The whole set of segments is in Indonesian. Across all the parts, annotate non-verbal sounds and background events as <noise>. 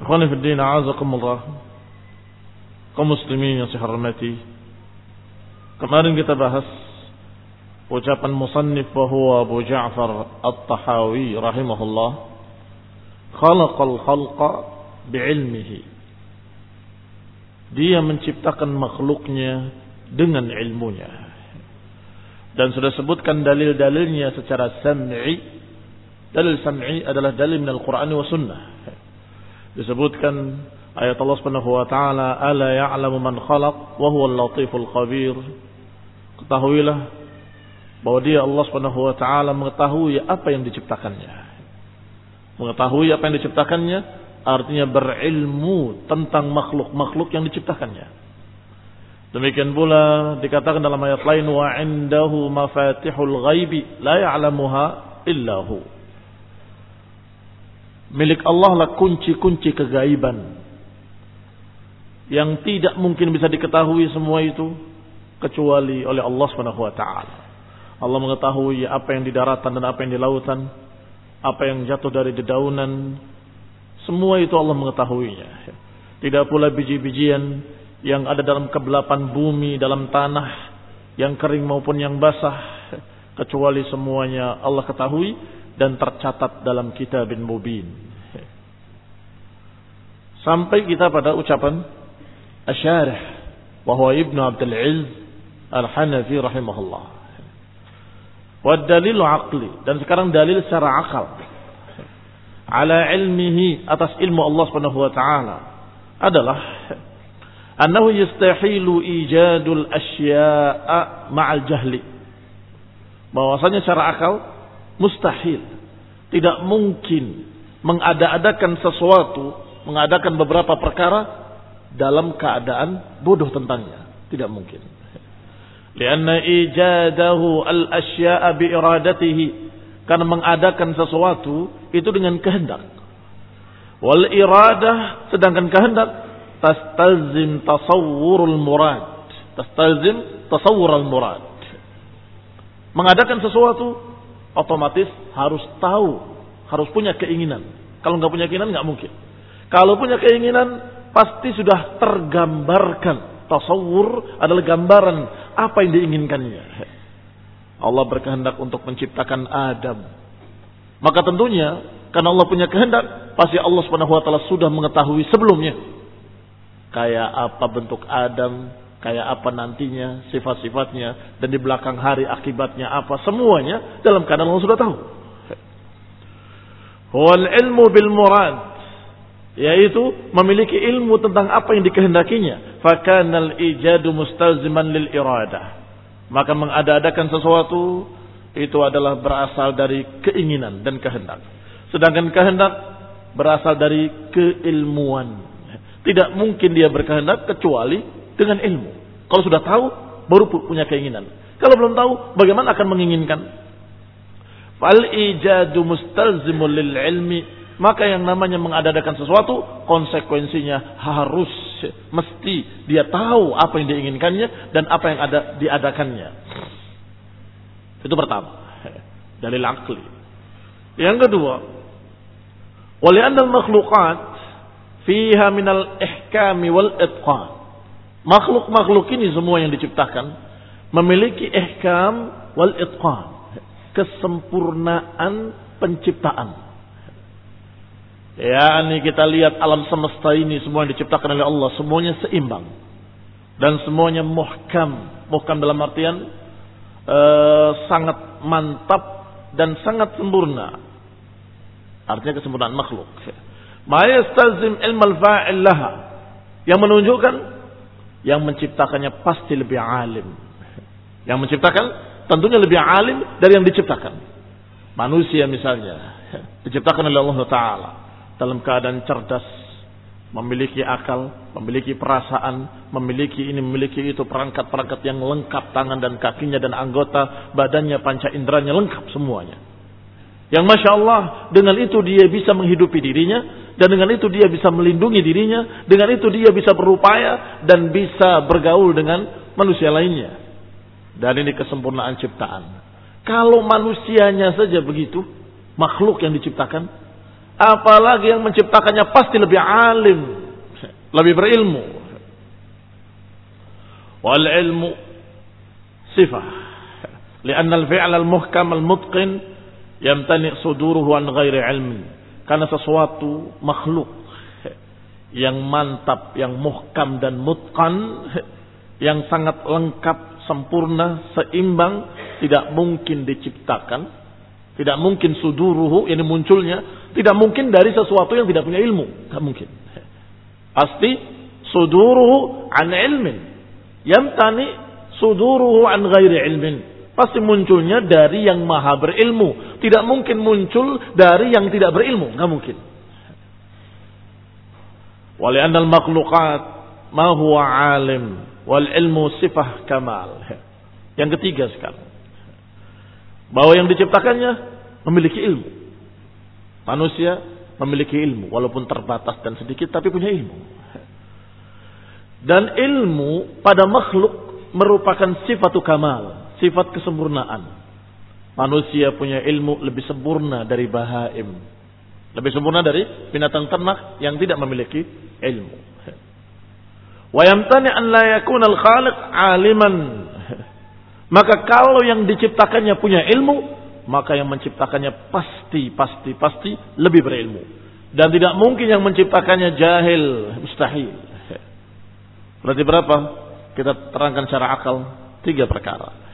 Ikhwani fi din a'azakumullah. Kaum muslimin yang saya hormati. Kemarin kita bahas ucapan musannif bahwa Abu Ja'far At-Tahawi rahimahullah khalaqal khalqa bi'ilmihi. Dia menciptakan makhluknya dengan ilmunya. Dan sudah sebutkan dalil-dalilnya secara sam'i. Dalil sam'i adalah dalil min Al-Quran wa Sunnah disebutkan ayat Allah Subhanahu wa taala ala ya'lamu man khalaq wa huwal latiful khabir. Ketahuilah bahwa dia Allah Subhanahu wa taala mengetahui apa yang diciptakannya. Mengetahui apa yang diciptakannya artinya berilmu tentang makhluk-makhluk yang diciptakannya. Demikian pula dikatakan dalam ayat lain wa indahu mafatihul ghaibi la ya'lamuha illa hu Milik Allah lah kunci-kunci kegaiban. Yang tidak mungkin bisa diketahui semua itu. Kecuali oleh Allah subhanahu wa ta'ala. Allah mengetahui apa yang di daratan dan apa yang di lautan. Apa yang jatuh dari dedaunan. Semua itu Allah mengetahuinya. Tidak pula biji-bijian yang ada dalam kebelapan bumi, dalam tanah. Yang kering maupun yang basah. Kecuali semuanya Allah ketahui dan tercatat dalam kitabin mubin. Sampai kita pada ucapan Asyarih bahwa Ibnu Abdul Izz Al-Hanafi rahimahullah. Wa dalilu aqli dan sekarang dalil secara akal. Ala ilmihi atas ilmu Allah Subhanahu wa taala adalah annahu yastahilu ijadul asya'a ma'al jahli. Bahwasanya secara akal mustahil. Tidak mungkin mengada-adakan sesuatu, mengadakan beberapa perkara dalam keadaan bodoh tentangnya. Tidak mungkin. Lianna ijadahu al-asya'a biiradatihi. Karena mengadakan sesuatu itu dengan kehendak. Wal iradah sedangkan kehendak tastalzim tasawwurul murad. Tastalzim tasawwurul murad. Mengadakan sesuatu otomatis harus tahu, harus punya keinginan. Kalau nggak punya keinginan nggak mungkin. Kalau punya keinginan pasti sudah tergambarkan. Tasawur adalah gambaran apa yang diinginkannya. Allah berkehendak untuk menciptakan Adam. Maka tentunya karena Allah punya kehendak, pasti Allah taala sudah mengetahui sebelumnya. Kayak apa bentuk Adam, kayak apa nantinya, sifat-sifatnya dan di belakang hari akibatnya apa, semuanya dalam keadaan Allah sudah tahu. Wal ilmu bil murad yaitu memiliki ilmu tentang apa yang dikehendakinya. Fakanal ijadu mustalziman lil iradah. Maka mengada-adakan sesuatu itu adalah berasal dari keinginan dan kehendak. Sedangkan kehendak berasal dari keilmuan. Tidak mungkin dia berkehendak kecuali dengan ilmu. Kalau sudah tahu, baru punya keinginan. Kalau belum tahu, bagaimana akan menginginkan? Fal ijadu mustalzimul lil ilmi maka yang namanya mengadakan sesuatu konsekuensinya harus mesti dia tahu apa yang diinginkannya dan apa yang ada diadakannya. Itu pertama. <laughs> Dalil akli. Yang kedua, walianna al-makhluqat fiha minal ihkami wal itqan. Makhluk-makhluk ini semua yang diciptakan memiliki ihkam wal itqan. Kesempurnaan penciptaan Ya, ini kita lihat alam semesta ini semua yang diciptakan oleh Allah semuanya seimbang dan semuanya muhkam. Muhkam dalam artian uh, sangat mantap dan sangat sempurna. Artinya kesempurnaan makhluk. Mayastazim ilmal fa'il laha. Yang menunjukkan yang menciptakannya pasti lebih alim. Yang menciptakan tentunya lebih alim dari yang diciptakan. Manusia misalnya diciptakan oleh Allah Taala dalam keadaan cerdas, memiliki akal, memiliki perasaan, memiliki ini, memiliki itu, perangkat-perangkat yang lengkap, tangan dan kakinya dan anggota badannya, panca inderanya lengkap semuanya. Yang masya Allah dengan itu dia bisa menghidupi dirinya dan dengan itu dia bisa melindungi dirinya, dengan itu dia bisa berupaya dan bisa bergaul dengan manusia lainnya. Dan ini kesempurnaan ciptaan. Kalau manusianya saja begitu, makhluk yang diciptakan, Apalagi yang menciptakannya pasti lebih alim, lebih berilmu. Wal ilmu sifah. Lian al-fi'l al-muhkam al-mutqin yamtani suduruhu an ghairi ilmin. Karena sesuatu makhluk yang mantap, yang muhkam dan mutqan, yang sangat lengkap, sempurna, seimbang, tidak mungkin diciptakan, tidak mungkin suduruhu, ini munculnya tidak mungkin dari sesuatu yang tidak punya ilmu. Tidak mungkin. Pasti suduruhu an ilmin. Yamtani suduruhu an ghairi ilmin. Pasti munculnya dari yang maha berilmu. Tidak mungkin muncul dari yang tidak berilmu. Tidak mungkin. Walianna al-makhluqat ma huwa alim wal ilmu sifah kamal. Yang ketiga sekarang. Bahwa yang diciptakannya memiliki ilmu. Manusia memiliki ilmu walaupun terbatas dan sedikit tapi punya ilmu. Dan ilmu pada makhluk merupakan sifat kamal, sifat kesempurnaan. Manusia punya ilmu lebih sempurna dari bahaim. Lebih sempurna dari binatang ternak yang tidak memiliki ilmu. Wa yamtani an la yakuna al-khaliq aliman. Maka kalau yang diciptakannya punya ilmu, maka yang menciptakannya pasti, pasti, pasti lebih berilmu. Dan tidak mungkin yang menciptakannya jahil, mustahil. Berarti berapa? Kita terangkan secara akal tiga perkara.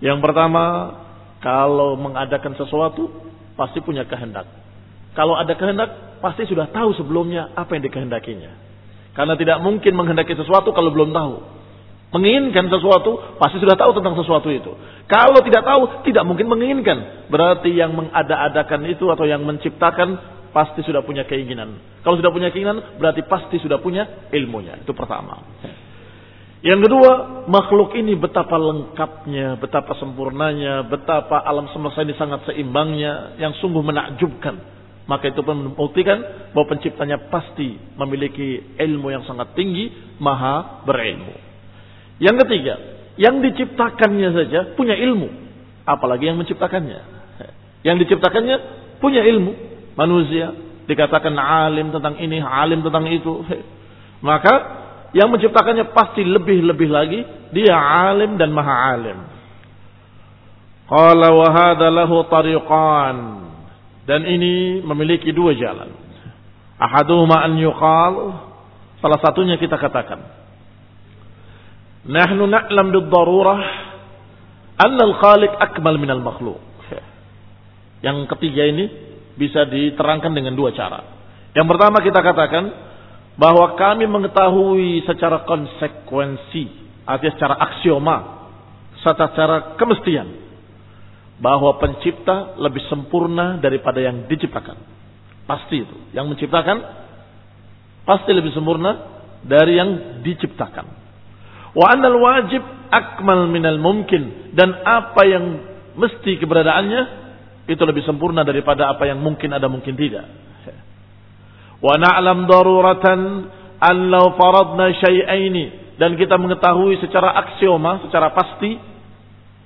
Yang pertama, kalau mengadakan sesuatu pasti punya kehendak. Kalau ada kehendak, pasti sudah tahu sebelumnya apa yang dikehendakinya. Karena tidak mungkin menghendaki sesuatu kalau belum tahu menginginkan sesuatu, pasti sudah tahu tentang sesuatu itu. Kalau tidak tahu, tidak mungkin menginginkan. Berarti yang mengada-adakan itu atau yang menciptakan pasti sudah punya keinginan. Kalau sudah punya keinginan, berarti pasti sudah punya ilmunya. Itu pertama. Yang kedua, makhluk ini betapa lengkapnya, betapa sempurnanya, betapa alam semesta ini sangat seimbangnya, yang sungguh menakjubkan. Maka itu pun membuktikan bahwa penciptanya pasti memiliki ilmu yang sangat tinggi, maha berilmu. Yang ketiga, yang diciptakannya saja punya ilmu, apalagi yang menciptakannya. Yang diciptakannya punya ilmu. Manusia dikatakan alim tentang ini, alim tentang itu. Maka yang menciptakannya pasti lebih-lebih lagi dia alim dan maha alim. Qala wa hadha. Dan ini memiliki dua jalan. Ahaduhuma an yuqal, salah satunya kita katakan. Nahnu na'lam bid-darurah anna al-khaliq akmal min al-makhluq. Yang ketiga ini bisa diterangkan dengan dua cara. Yang pertama kita katakan bahwa kami mengetahui secara konsekuensi, artinya secara aksioma, secara kemestian bahwa pencipta lebih sempurna daripada yang diciptakan. Pasti itu. Yang menciptakan pasti lebih sempurna dari yang diciptakan. Wa annal wajib akmal minal mungkin dan apa yang mesti keberadaannya itu lebih sempurna daripada apa yang mungkin ada mungkin tidak. Na'lam daruratan an law faradna syai'aini dan kita mengetahui secara aksioma, secara pasti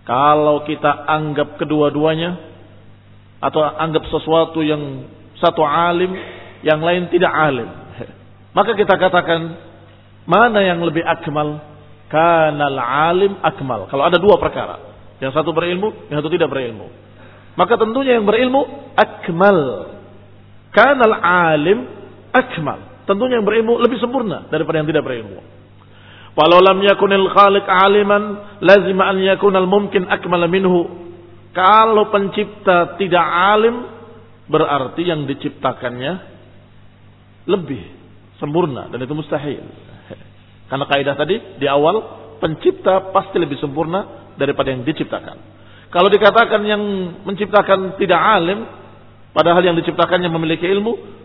kalau kita anggap kedua-duanya atau anggap sesuatu yang satu alim, yang lain tidak alim, <laughs> maka kita katakan mana yang lebih akmal? Kanal alim akmal. Kalau ada dua perkara, yang satu berilmu, yang satu tidak berilmu. Maka tentunya yang berilmu akmal. Kanal alim akmal. Tentunya yang berilmu lebih sempurna daripada yang tidak berilmu. Walau lam yakunil khaliq aliman, lazim an yakunal mumkin akmal minhu. Kalau pencipta tidak alim, berarti yang diciptakannya lebih sempurna dan itu mustahil. <laughs> Karena kaidah tadi di awal pencipta pasti lebih sempurna daripada yang diciptakan. Kalau dikatakan yang menciptakan tidak alim, padahal yang diciptakannya memiliki ilmu,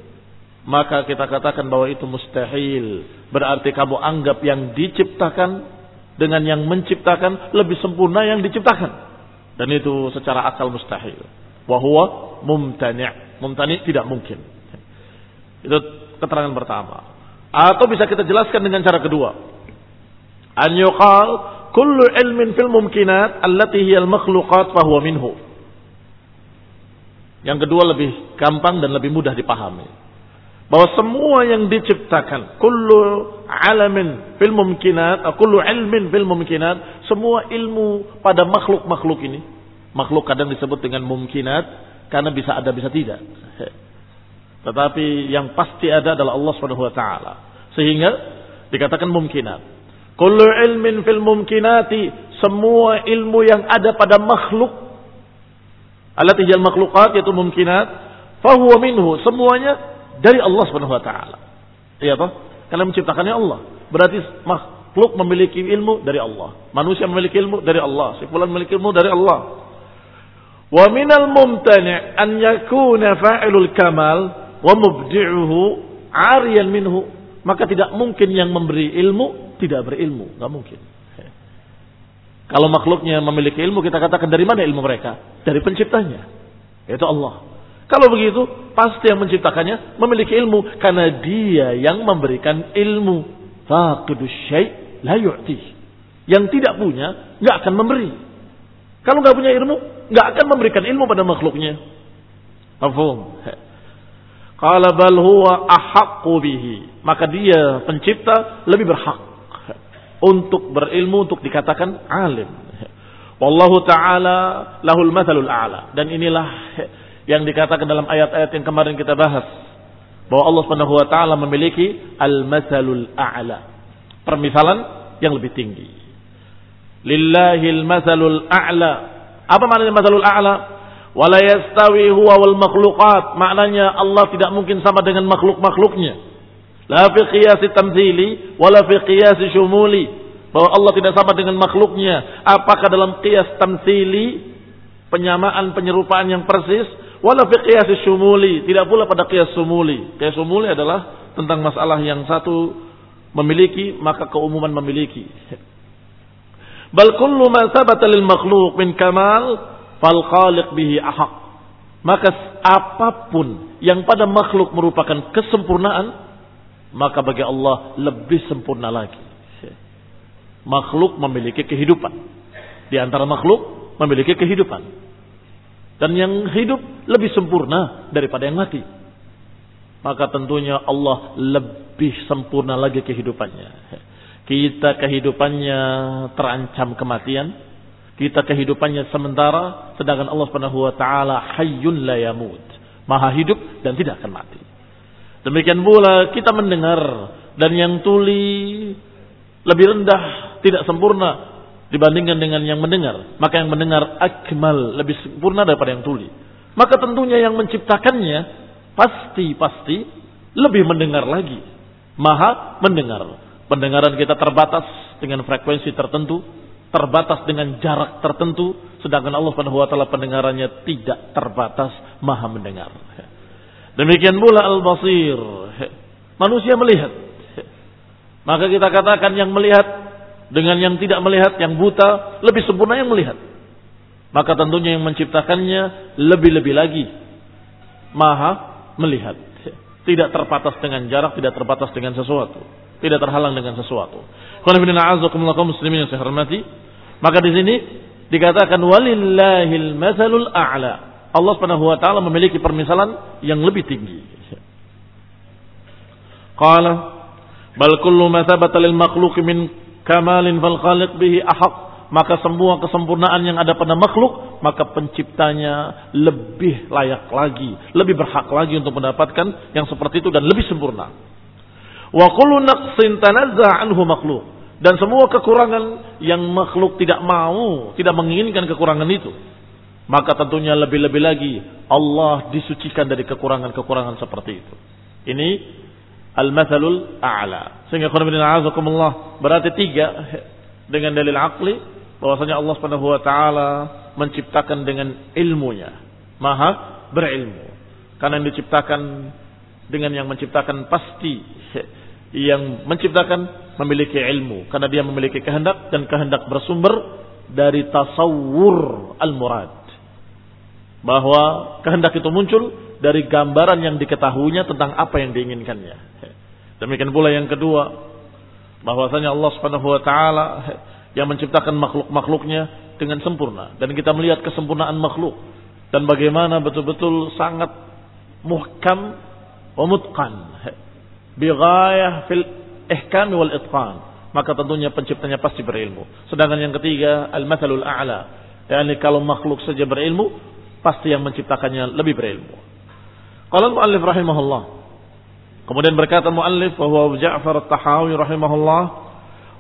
maka kita katakan bahwa itu mustahil. Berarti kamu anggap yang diciptakan dengan yang menciptakan lebih sempurna yang diciptakan. Dan itu secara akal mustahil. Wahwa mumtani' Mumtani' tidak mungkin. Itu keterangan pertama. Atau bisa kita jelaskan dengan cara kedua. An yuqal kullu ilmin fil mumkinat allati hiya al-makhluqat fahuwa minhu. Yang kedua lebih gampang dan lebih mudah dipahami bahwa semua yang diciptakan kullu alamin fil mumkinat kullu ilmin fil mumkinat semua ilmu pada makhluk-makhluk ini makhluk kadang disebut dengan mumkinat karena bisa ada bisa tidak. <laughs> Tetapi yang pasti ada adalah Allah Subhanahu wa taala. Sehingga dikatakan mumkinat. Kullu ilmin fil mumkinati semua ilmu yang ada pada makhluk allati hiyal makhluqat yaitu mumkinat fahuwa minhu semuanya dari Allah Subhanahu wa taala. Iya toh? Karena menciptakannya Allah. Berarti makhluk memiliki ilmu dari Allah. Manusia memiliki ilmu dari Allah. Si fulan memiliki ilmu dari Allah. Wa minal mumtani' an yakuna fa'ilul kamal wa mubdi'uhu 'ariyan minhu. Maka tidak mungkin yang memberi ilmu tidak berilmu, enggak mungkin. Kalau makhluknya memiliki ilmu, kita katakan dari mana ilmu mereka? Dari penciptanya, yaitu Allah. Kalau begitu, pasti yang menciptakannya memiliki ilmu karena dia yang memberikan ilmu. Faqidus syai' la yu'ti. Yang tidak punya nggak akan memberi. Kalau nggak punya ilmu, nggak akan memberikan ilmu pada makhluknya. Mafhum? Qala bal huwa ahaqqu bihi. Maka dia pencipta lebih berhak untuk berilmu untuk dikatakan alim. Wallahu taala lahul mathalul a'la. Dan inilah yang dikatakan dalam ayat-ayat yang kemarin kita bahas bahwa Allah Subhanahu wa taala memiliki al-masalul a'la. Permisalan yang lebih tinggi. Lillahil masalul a'la. Apa maknanya masalul a'la? Wala yastawi huwa wal makhluqat. Maknanya Allah tidak mungkin sama dengan makhluk-makhluknya. La fi qiyasi tamthili wala fi qiyasi syumuli. Bahwa Allah tidak sama dengan makhluknya. Apakah dalam qiyas tamthili penyamaan penyerupaan yang persis Wala fi qiyas tidak pula pada qiyas sumuli. Qiyas sumuli adalah tentang masalah yang satu memiliki maka keumuman memiliki. <laughs> Bal kullu ma sabata lil makhluq min kamal fal khaliq bihi ahaq. Maka apa pun yang pada makhluk merupakan kesempurnaan, maka bagi Allah lebih sempurna lagi. Makhluk memiliki kehidupan. Di antara makhluk memiliki kehidupan. Dan yang hidup lebih sempurna daripada yang mati. Maka tentunya Allah lebih sempurna lagi kehidupannya. Kita kehidupannya terancam kematian. Kita kehidupannya sementara. Sedangkan Allah subhanahu wa ta'ala hayyun la yamut. Maha hidup dan tidak akan mati. Demikian pula kita mendengar dan yang tuli lebih rendah, tidak sempurna dibandingkan dengan yang mendengar. Maka yang mendengar akmal, lebih sempurna daripada yang tuli. Maka tentunya yang menciptakannya pasti-pasti lebih mendengar lagi. Maha mendengar. Pendengaran kita terbatas dengan frekuensi tertentu, terbatas dengan jarak tertentu, sedangkan Allah Subhanahu wa taala pendengarannya tidak terbatas, Maha mendengar. Demikian pula al-basir. Manusia melihat. Maka kita katakan yang melihat dengan yang tidak melihat, yang buta, lebih sempurna yang melihat. Maka tentunya yang menciptakannya lebih-lebih lagi. Maha melihat. Tidak terbatas dengan jarak, tidak terbatas dengan sesuatu. Tidak terhalang dengan sesuatu. muslimin yang saya hormati. Maka di sini dikatakan walillahil mathalul a'la. Allah Subhanahu wa taala memiliki permisalan yang lebih tinggi. Qala bal kullu ma thabata lil makhluq min kamalin fal khaliq bihi ahaq. Maka semua kesempurnaan yang ada pada makhluk maka penciptanya lebih layak lagi lebih berhak lagi untuk mendapatkan yang seperti itu dan lebih sempurna. Wa kullu naqsin makhluk. Dan semua kekurangan yang makhluk tidak mau tidak menginginkan kekurangan itu maka tentunya lebih-lebih lagi Allah disucikan dari kekurangan-kekurangan seperti itu. Ini al-mathalul a'la. Sehingga azakumullah berarti tiga dengan dalil akli bahwasanya Allah Subhanahu wa taala menciptakan dengan ilmunya. Maha berilmu. Karena yang diciptakan dengan yang menciptakan pasti yang menciptakan memiliki ilmu karena dia memiliki kehendak dan kehendak bersumber dari tasawur al-murad. Bahwa kehendak itu muncul dari gambaran yang diketahuinya tentang apa yang diinginkannya. Demikian pula yang kedua, bahwasanya Allah Subhanahu wa taala yang menciptakan makhluk-makhluknya dengan sempurna. Dan kita melihat kesempurnaan makhluk dan bagaimana betul-betul sangat muhkam wa mutqan. Bighayah fil ihkam wal itqan. Maka tentunya penciptanya pasti berilmu. Sedangkan yang ketiga al-mathalul a'la. Yakni kalau makhluk saja berilmu pasti yang menciptakannya lebih berilmu qala al-muallif rahimahullah Kemudian berkata muallif bahwa Ja'far At-Tahawi rahimahullah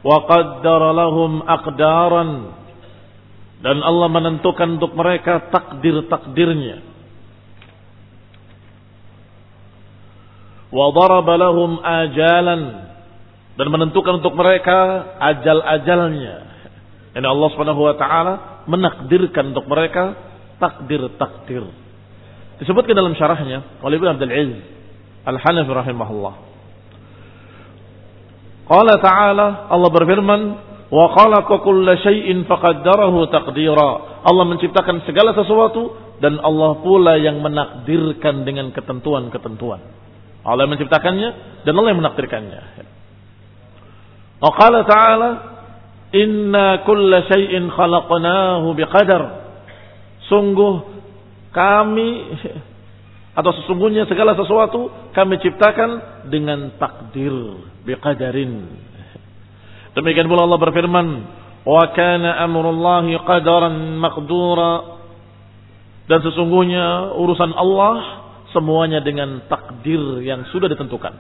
wa qaddara lahum aqdaran dan Allah menentukan untuk mereka takdir-takdirnya. Wa daraba lahum ajalan dan menentukan untuk mereka ajal-ajalnya. Ini Allah Subhanahu wa taala menakdirkan untuk mereka takdir-takdir. Disebutkan dalam syarahnya oleh Ibnu Abdul Aziz Al-Hanafi rahimahullah. Qala ta'ala Allah berfirman wa khalaqa kulla syai'in faqaddarahu taqdira. Allah menciptakan segala sesuatu dan Allah pula yang menakdirkan dengan ketentuan-ketentuan. Allah yang menciptakannya dan Allah yang menakdirkannya. Wa qala ta'ala inna kulla syai'in khalaqnahu biqadar. Sungguh kami atau sesungguhnya segala sesuatu kami ciptakan dengan takdir biqadarin. Demikian pula Allah berfirman, "Wa kana amrullahi qadaran maqdura." Dan sesungguhnya urusan Allah semuanya dengan takdir yang sudah ditentukan.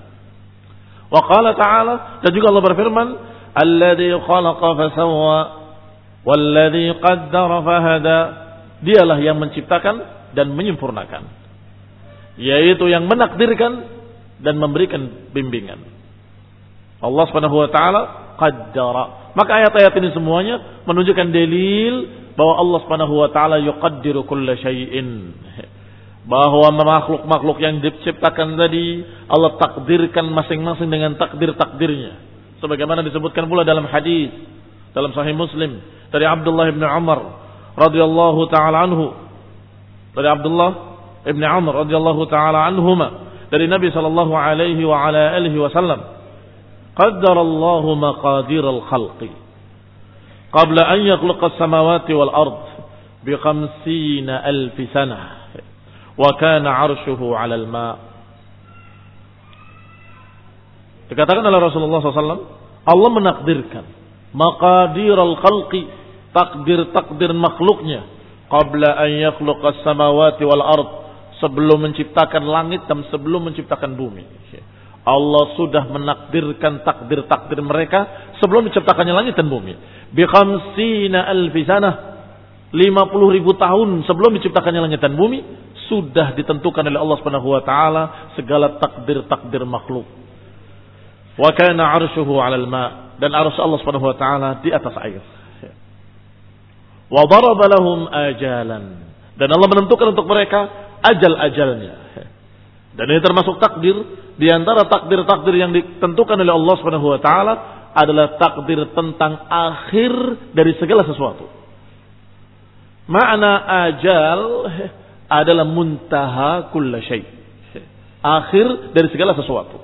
Wa qala ta'ala dan juga Allah berfirman, "Alladzi khalaqa fasawwa walladzi qaddara fahada." Dialah yang menciptakan dan menyempurnakan yaitu yang menakdirkan dan memberikan bimbingan. Allah Subhanahu wa taala qaddara. Maka ayat-ayat ini semuanya menunjukkan dalil bahwa Allah Subhanahu wa taala yuqaddiru kulla syai'in. Bahwa makhluk-makhluk yang diciptakan tadi Allah takdirkan masing-masing dengan takdir-takdirnya. Sebagaimana disebutkan pula dalam hadis dalam sahih Muslim dari Abdullah bin Umar radhiyallahu taala anhu dari Abdullah Ibn Umar radhiyallahu taala anhuma dari Nabi sallallahu alaihi wa ala alihi wasallam maqadir al-khalqi qabla an yakhluqa as-samawati wal ard bi 50 alf sanah wa kana 'arshuhu 'ala al-ma' Dikatakan oleh Rasulullah SAW, Allah menakdirkan maqadir al-khalqi, takdir-takdir makhluknya qabla an yakhluqa as-samawati wal ard sebelum menciptakan langit dan sebelum menciptakan bumi. Allah sudah menakdirkan takdir-takdir mereka sebelum diciptakannya langit dan bumi. Bi khamsina alfi sanah 50 ribu tahun sebelum diciptakannya langit dan bumi sudah ditentukan oleh Allah Subhanahu wa taala segala takdir-takdir makhluk. Wa kana 'arshuhu 'alal ma dan arsy Allah Subhanahu wa taala di atas air. Wa ajalan dan Allah menentukan untuk mereka ajal-ajalnya. Dan ini termasuk takdir di antara takdir-takdir yang ditentukan oleh Allah Subhanahu wa taala adalah takdir tentang akhir dari segala sesuatu. Makna ajal adalah muntaha kulla syai. Akhir dari segala sesuatu.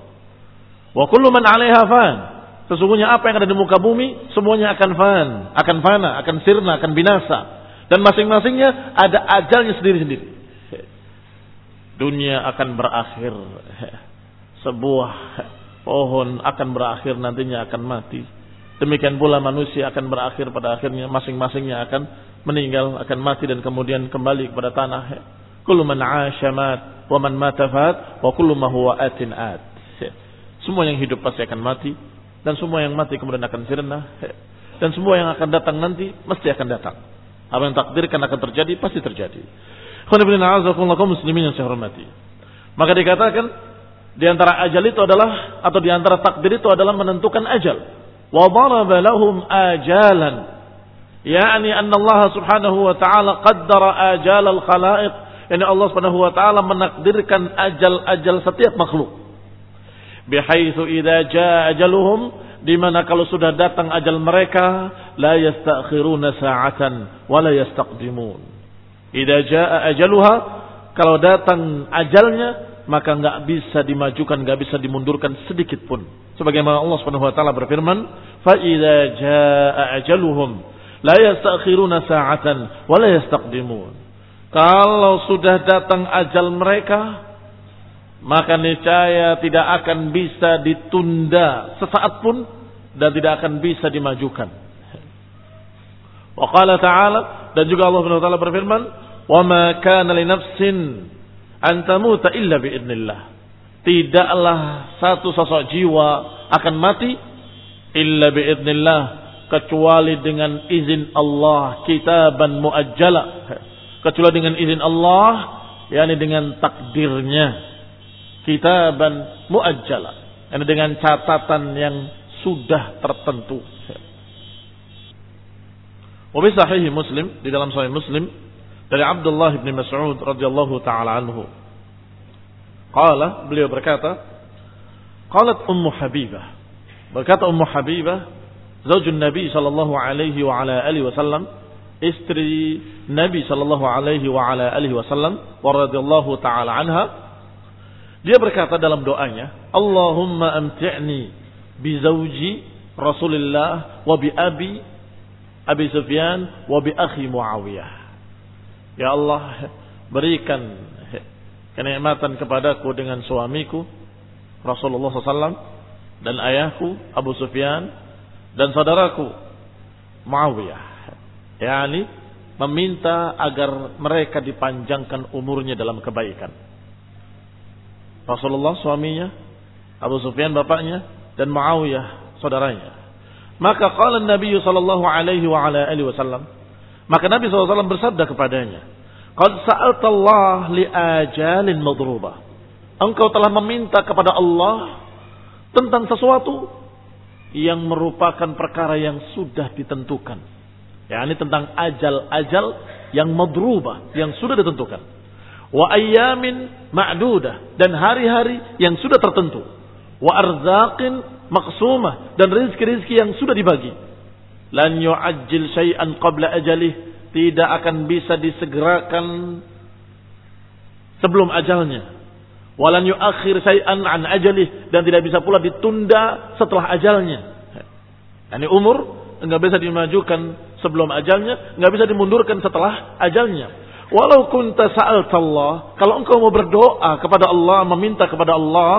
Wa kullu man 'alaiha fan. Sesungguhnya apa yang ada di muka bumi semuanya akan fan, akan fana, akan sirna, akan binasa. Dan masing-masingnya ada ajalnya sendiri-sendiri. Dunia akan berakhir. Sebuah pohon akan berakhir nantinya akan mati. Demikian pula manusia akan berakhir pada akhirnya masing-masingnya akan meninggal, akan mati dan kemudian kembali kepada tanah. Kullu man 'asha mat wa man mata wa kullu ma huwa atin at. Semua yang hidup pasti akan mati dan semua yang mati kemudian akan sirna dan semua yang akan datang nanti mesti akan datang. Apa yang takdirkan akan terjadi pasti terjadi. muslimin yang saya hormati. Maka dikatakan di antara ajal itu adalah atau di antara takdir itu adalah menentukan ajal. Wa daraba lahum ajalan. Yani anna Allah Subhanahu wa taala qaddara ajal al-khalaiq. Yani Allah Subhanahu wa taala menakdirkan ajal-ajal setiap makhluk bihaitsu idza jaa ajaluhum di mana kalau sudah datang ajal mereka la yastakhiruna sa'atan wa la yastaqdimun. Idza jaa ajaluha kalau datang ajalnya maka enggak bisa dimajukan enggak bisa dimundurkan sedikit pun. Sebagaimana Allah Subhanahu wa taala berfirman fa idza jaa ajaluhum la yastakhiruna sa'atan wa la yastaqdimun. Kalau sudah datang ajal mereka maka niscaya tidak akan bisa ditunda sesaat pun dan tidak akan bisa dimajukan. Wa ta'ala dan juga Allah Subhanahu wa taala berfirman, "Wa ma kana li nafsin an tamuta illa bi idznillah." Tidaklah satu sosok jiwa akan mati illa bi idznillah kecuali dengan izin Allah kitaban muajjala kecuali dengan izin Allah yakni dengan takdirnya kitaban muajjala. Ini dengan catatan yang sudah tertentu. Wabi sahih Muslim di dalam sahih Muslim dari Abdullah bin Mas'ud radhiyallahu taala anhu. Qala beliau berkata, qalat Ummu Habibah. Berkata Ummu Habibah, zaujun Nabi sallallahu alaihi wa ala alihi wasallam, istri Nabi sallallahu alaihi wa ala alihi wasallam wa radhiyallahu taala anha dia berkata dalam doanya, Allahumma amti'ni bi zawji Rasulullah wa bi abi Abi Sufyan wa bi akhi Muawiyah. Ya Allah, berikan kenikmatan kepadaku dengan suamiku Rasulullah SAW dan ayahku Abu Sufyan dan saudaraku Muawiyah. Yani meminta agar mereka dipanjangkan umurnya dalam kebaikan. Rasulullah suaminya, Abu Sufyan bapaknya, dan Muawiyah saudaranya. Maka qala Nabi sallallahu alaihi wa ala alihi wasallam. Maka Nabi SAW bersabda kepadanya, "Qad sa'alta Allah li ajalin madruba." Engkau telah meminta kepada Allah tentang sesuatu yang merupakan perkara yang sudah ditentukan. Ya, ini tentang ajal-ajal yang madruba, yang sudah ditentukan wa ayyamin ma'dudah. Dan hari-hari yang sudah tertentu. Wa arzaqin maqsumah. Dan rizki-rizki yang sudah dibagi. Lan yu'ajjil syai'an qabla ajalih. Tidak akan bisa disegerakan sebelum ajalnya. Walan yu'akhir syai'an an ajalih. Dan tidak bisa pula ditunda setelah ajalnya. Ini umur enggak bisa dimajukan sebelum ajalnya. Enggak bisa dimundurkan setelah ajalnya Walau kunta sa'alta kalau engkau mau berdoa kepada Allah, meminta kepada Allah,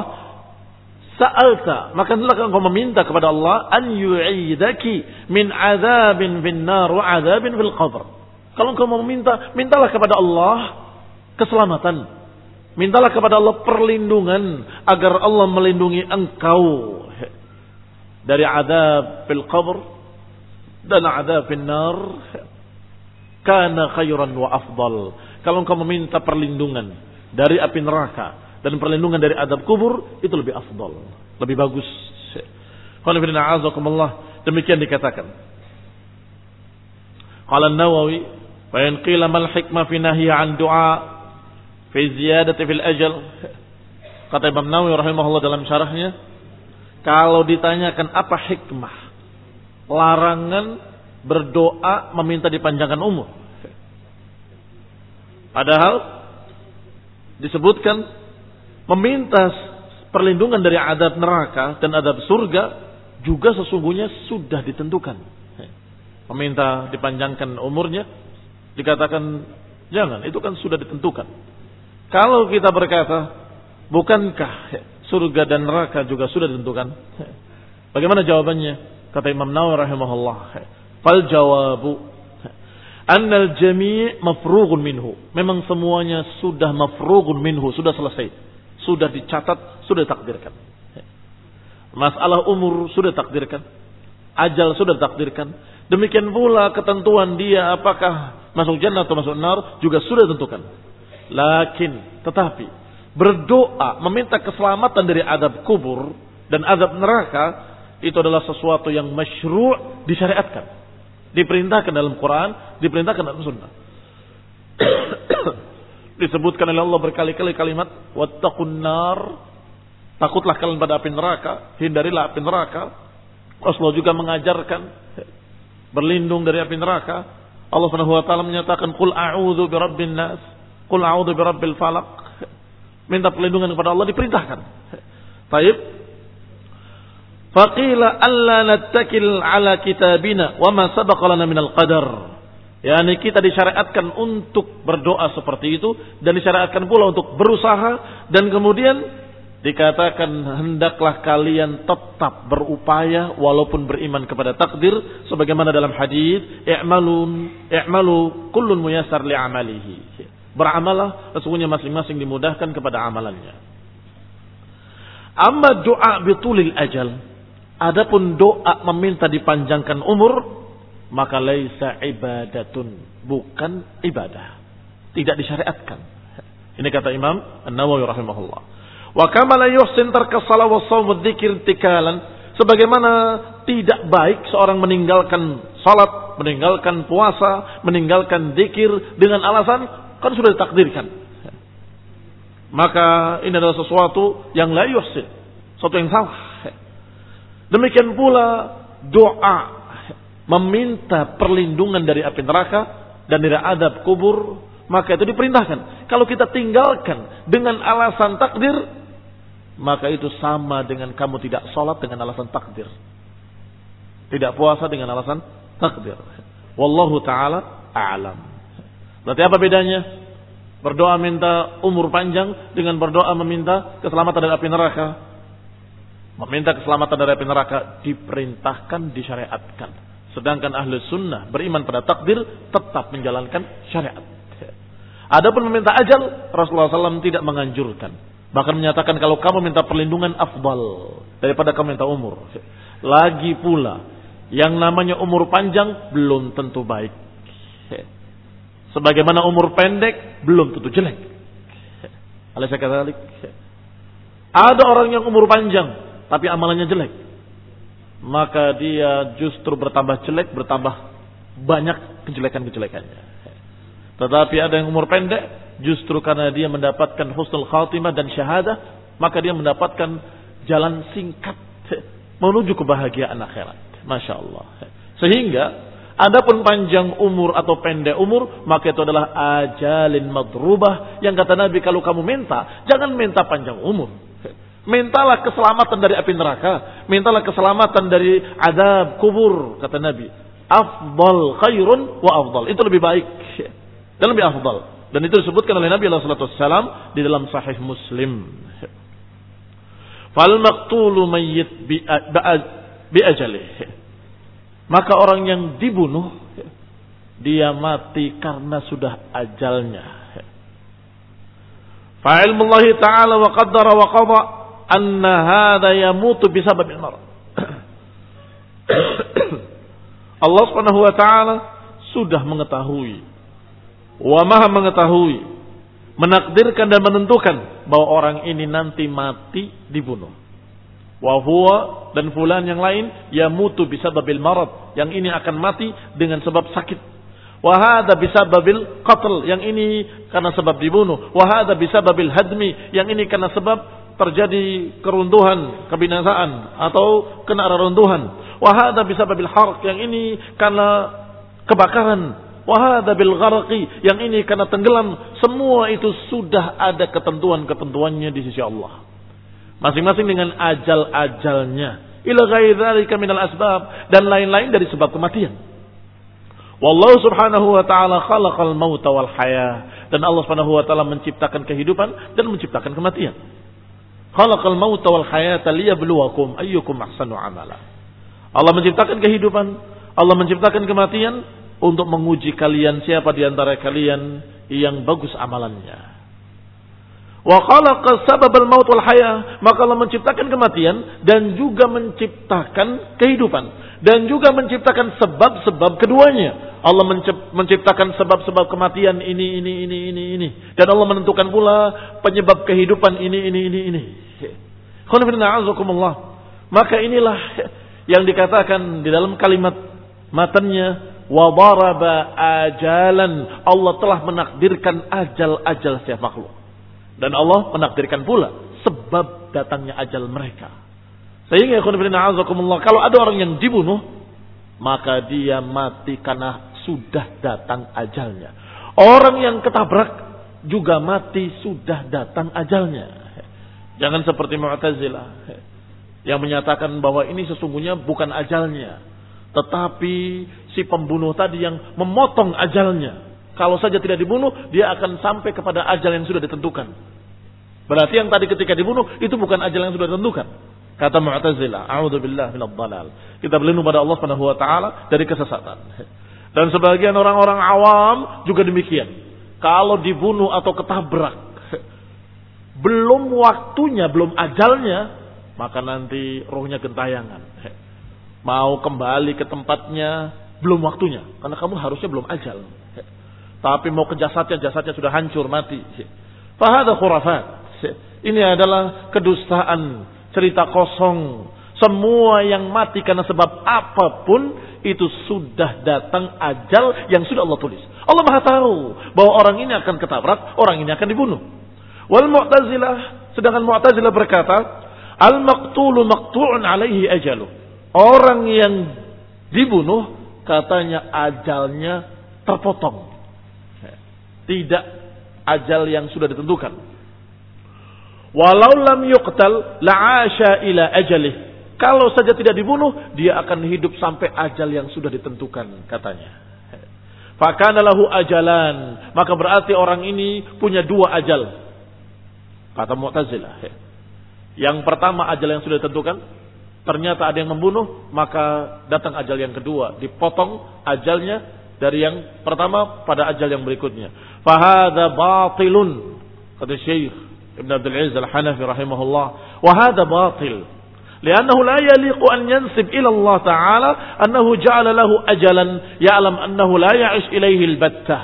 sa'alta, maka hendaklah engkau meminta kepada Allah an yu'idaki min azabin fin nar wa azabin fil qabr. Kalau engkau mau meminta, mintalah kepada Allah keselamatan Mintalah kepada Allah perlindungan agar Allah melindungi engkau dari adab fil qabr dan adab fil nar kana khairan wa afdal. Kalau engkau meminta perlindungan dari api neraka dan perlindungan dari adab kubur itu lebih afdal, lebih bagus. Demikian dikatakan. Qala An-Nawawi, "Fa in qila mal hikmah fi nahyi an du'a fi ziyadati fil ajal. Kata Imam Nawawi rahimahullah dalam syarahnya, kalau ditanyakan apa hikmah larangan berdoa meminta dipanjangkan umur. Padahal disebutkan meminta perlindungan dari adab neraka dan adab surga juga sesungguhnya sudah ditentukan. Meminta dipanjangkan umurnya dikatakan jangan, itu kan sudah ditentukan. Kalau kita berkata, bukankah surga dan neraka juga sudah ditentukan? Bagaimana jawabannya? Kata Imam Nawawi rahimahullah. Fal jawabu annal jami' mafrughun minhu. Memang semuanya sudah mafrughun minhu, sudah selesai. Sudah dicatat, sudah takdirkan. Masalah umur sudah takdirkan. Ajal sudah takdirkan. Demikian pula ketentuan dia apakah masuk jannah atau masuk nar juga sudah ditentukan. Lakin, tetapi berdoa meminta keselamatan dari adab kubur dan adab neraka itu adalah sesuatu yang masyru' disyariatkan. Diperintahkan dalam Quran, diperintahkan dalam sunnah. <coughs> Disebutkan oleh Allah berkali-kali kalimat wattaqun nar takutlah kalian pada api neraka, hindarilah api neraka. Rasulullah juga mengajarkan berlindung dari api neraka. Allah Subhanahu wa taala menyatakan qul a'udzu birabbin nas Qul a'udzu birabbil falaq. Minta perlindungan kepada Allah diperintahkan. Baik. Faqila alla nattakil ala kitabina wa ma sabaqa lana minal qadar. Yani kita disyariatkan untuk berdoa seperti itu dan disyariatkan pula untuk berusaha dan kemudian dikatakan hendaklah kalian tetap berupaya walaupun beriman kepada takdir sebagaimana dalam hadis i'malun i'malu kullun muyassar li amalihi Beramalah, sesungguhnya masing-masing dimudahkan kepada amalannya. Amma doa bitulil ajal. Adapun doa meminta dipanjangkan umur, maka laisa ibadatun, bukan ibadah. Tidak disyariatkan. Ini kata Imam An-Nawawi rahimahullah. Wa kama la yuhsin wa shaum dzikir tikalan, sebagaimana tidak baik seorang meninggalkan salat, meninggalkan puasa, meninggalkan zikir dengan alasan Kan sudah ditakdirkan. Maka ini adalah sesuatu yang la yuhsin. Sesuatu yang salah. Demikian pula doa meminta perlindungan dari api neraka dan dari adab kubur, maka itu diperintahkan. Kalau kita tinggalkan dengan alasan takdir, maka itu sama dengan kamu tidak sholat dengan alasan takdir. Tidak puasa dengan alasan takdir. Wallahu ta'ala a'lam. Berarti apa bedanya? Berdoa minta umur panjang dengan berdoa meminta keselamatan dari api neraka. Meminta keselamatan dari api neraka diperintahkan, disyariatkan. Sedangkan ahli sunnah beriman pada takdir tetap menjalankan syariat. Adapun meminta ajal, Rasulullah SAW tidak menganjurkan. Bahkan menyatakan kalau kamu minta perlindungan afdal daripada kamu minta umur. Lagi pula, yang namanya umur panjang belum tentu baik. Sebagaimana umur pendek belum tentu jelek. Ada orang yang umur panjang tapi amalannya jelek. Maka dia justru bertambah jelek, bertambah banyak kejelekan-kejelekannya. Tetapi ada yang umur pendek justru karena dia mendapatkan husnul khatimah dan syahadah, maka dia mendapatkan jalan singkat menuju kebahagiaan akhirat. Masya Allah. Sehingga Adapun panjang umur atau pendek umur, maka itu adalah ajalin madrubah. Yang kata Nabi, kalau kamu minta, jangan minta panjang umur. Mintalah keselamatan dari api neraka. Mintalah keselamatan dari adab kubur, kata Nabi. Afdal khairun wa afdal. Itu lebih baik. Dan lebih afdal. Dan itu disebutkan oleh Nabi SAW di dalam sahih Muslim. Fal maqtulu mayyit bi ajalih. Maka orang yang dibunuh dia mati karena sudah ajalnya. Fa'ilmu Allah Ta'ala wa qaddara wa qadha anna hadha yamutu bisababil marad. Allah Subhanahu wa taala sudah mengetahui wa maha mengetahui menakdirkan dan menentukan bahwa orang ini nanti mati dibunuh. Wa huwa dan fulan yang lain yamutu bisababil marad, yang ini akan mati dengan sebab sakit. Wa hadza bisababil qatl, yang ini karena sebab dibunuh. Wa hadza bisababil hadmi, yang ini karena sebab terjadi keruntuhan, kebinasaan atau kena reruntuhan. Wahada bisa babil harq yang ini karena kebakaran. Wahada bil gharqi yang ini karena tenggelam. Semua itu sudah ada ketentuan-ketentuannya di sisi Allah. Masing-masing dengan ajal-ajalnya. Ila ghairi minal asbab dan lain-lain dari sebab kematian. Wallahu subhanahu wa ta'ala khalaqal mauta wal haya. Dan Allah subhanahu wa ta'ala menciptakan kehidupan dan menciptakan kematian. Khalaqal mauta wal hayata liyabluwakum ayyukum ahsanu amala. Allah menciptakan kehidupan, Allah menciptakan kematian untuk menguji kalian siapa di antara kalian yang bagus amalannya. Wa khalaqa sababal maut wal haya, maka Allah menciptakan kematian dan juga menciptakan kehidupan dan juga menciptakan sebab-sebab keduanya. Allah menciptakan sebab-sebab kematian ini ini ini ini ini dan Allah menentukan pula penyebab kehidupan ini ini ini ini. Maka inilah yang dikatakan di dalam kalimat matanya wa daraba ajalan. Allah telah menakdirkan ajal-ajal setiap makhluk. Dan Allah menakdirkan pula sebab datangnya ajal mereka. Sehingga kalau ada orang yang dibunuh maka dia mati karena sudah datang ajalnya. Orang yang ketabrak juga mati sudah datang ajalnya Jangan seperti Mu'tazilah yang menyatakan bahwa ini sesungguhnya bukan ajalnya, tetapi si pembunuh tadi yang memotong ajalnya. Kalau saja tidak dibunuh, dia akan sampai kepada ajal yang sudah ditentukan. Berarti yang tadi ketika dibunuh itu bukan ajal yang sudah ditentukan. Kata Mu'tazilah, "A'udzubillah minadh dhalal." Kita berlindung pada Allah Subhanahu wa taala dari kesesatan. Dan sebagian orang-orang awam juga demikian. Kalau dibunuh atau ketabrak belum waktunya, belum ajalnya, maka nanti rohnya gentayangan. Mau kembali ke tempatnya, belum waktunya. Karena kamu harusnya belum ajal. Tapi mau ke jasadnya, jasadnya sudah hancur, mati. Fahada khurafat. Ini adalah kedustaan, cerita kosong. Semua yang mati karena sebab apa pun itu sudah datang ajal yang sudah Allah tulis. Allah Maha tahu bahwa orang ini akan ketabrak, orang ini akan dibunuh. Wal Mu'tazilah, sedangkan Mu'tazilah berkata, al maqtulu maqtu'un alaihi ajalu. Orang yang dibunuh katanya ajalnya terpotong. Tidak ajal yang sudah ditentukan. Walau lam yuqtal la'asha ila ajalih. Kalau saja tidak dibunuh, dia akan hidup sampai ajal yang sudah ditentukan katanya. Fakana lahu ajalan. Maka berarti orang ini punya dua ajal. Kata Mu'tazilah. Yang pertama ajal yang sudah ditentukan. Ternyata ada yang membunuh. Maka datang ajal yang kedua. Dipotong ajalnya dari yang pertama pada ajal yang berikutnya. Fahada batilun. Kata Syekh Ibn Abdul Aziz Al-Hanafi rahimahullah. Wahada batil. لأنه لا يليق أن ينسب إلى الله تعالى أنه جعل له أجلا يعلم أنه لا يعيش إليه البتة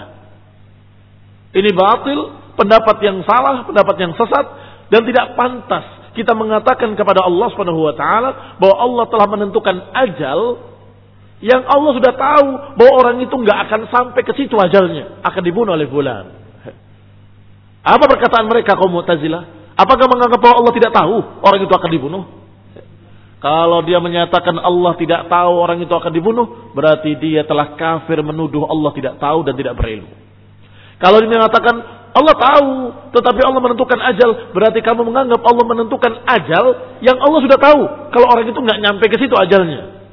ini batil pendapat yang salah, pendapat yang sesat dan tidak pantas kita mengatakan kepada Allah Subhanahu wa taala bahwa Allah telah menentukan ajal yang Allah sudah tahu bahwa orang itu nggak akan sampai ke situ ajalnya, akan dibunuh oleh bulan. Apa perkataan mereka kaum Mu'tazilah? Apakah menganggap bahwa Allah tidak tahu orang itu akan dibunuh? Kalau dia menyatakan Allah tidak tahu orang itu akan dibunuh, berarti dia telah kafir menuduh Allah tidak tahu dan tidak berilmu. Kalau dia mengatakan Allah tahu, tetapi Allah menentukan ajal. Berarti kamu menganggap Allah menentukan ajal yang Allah sudah tahu. Kalau orang itu nggak nyampe ke situ ajalnya.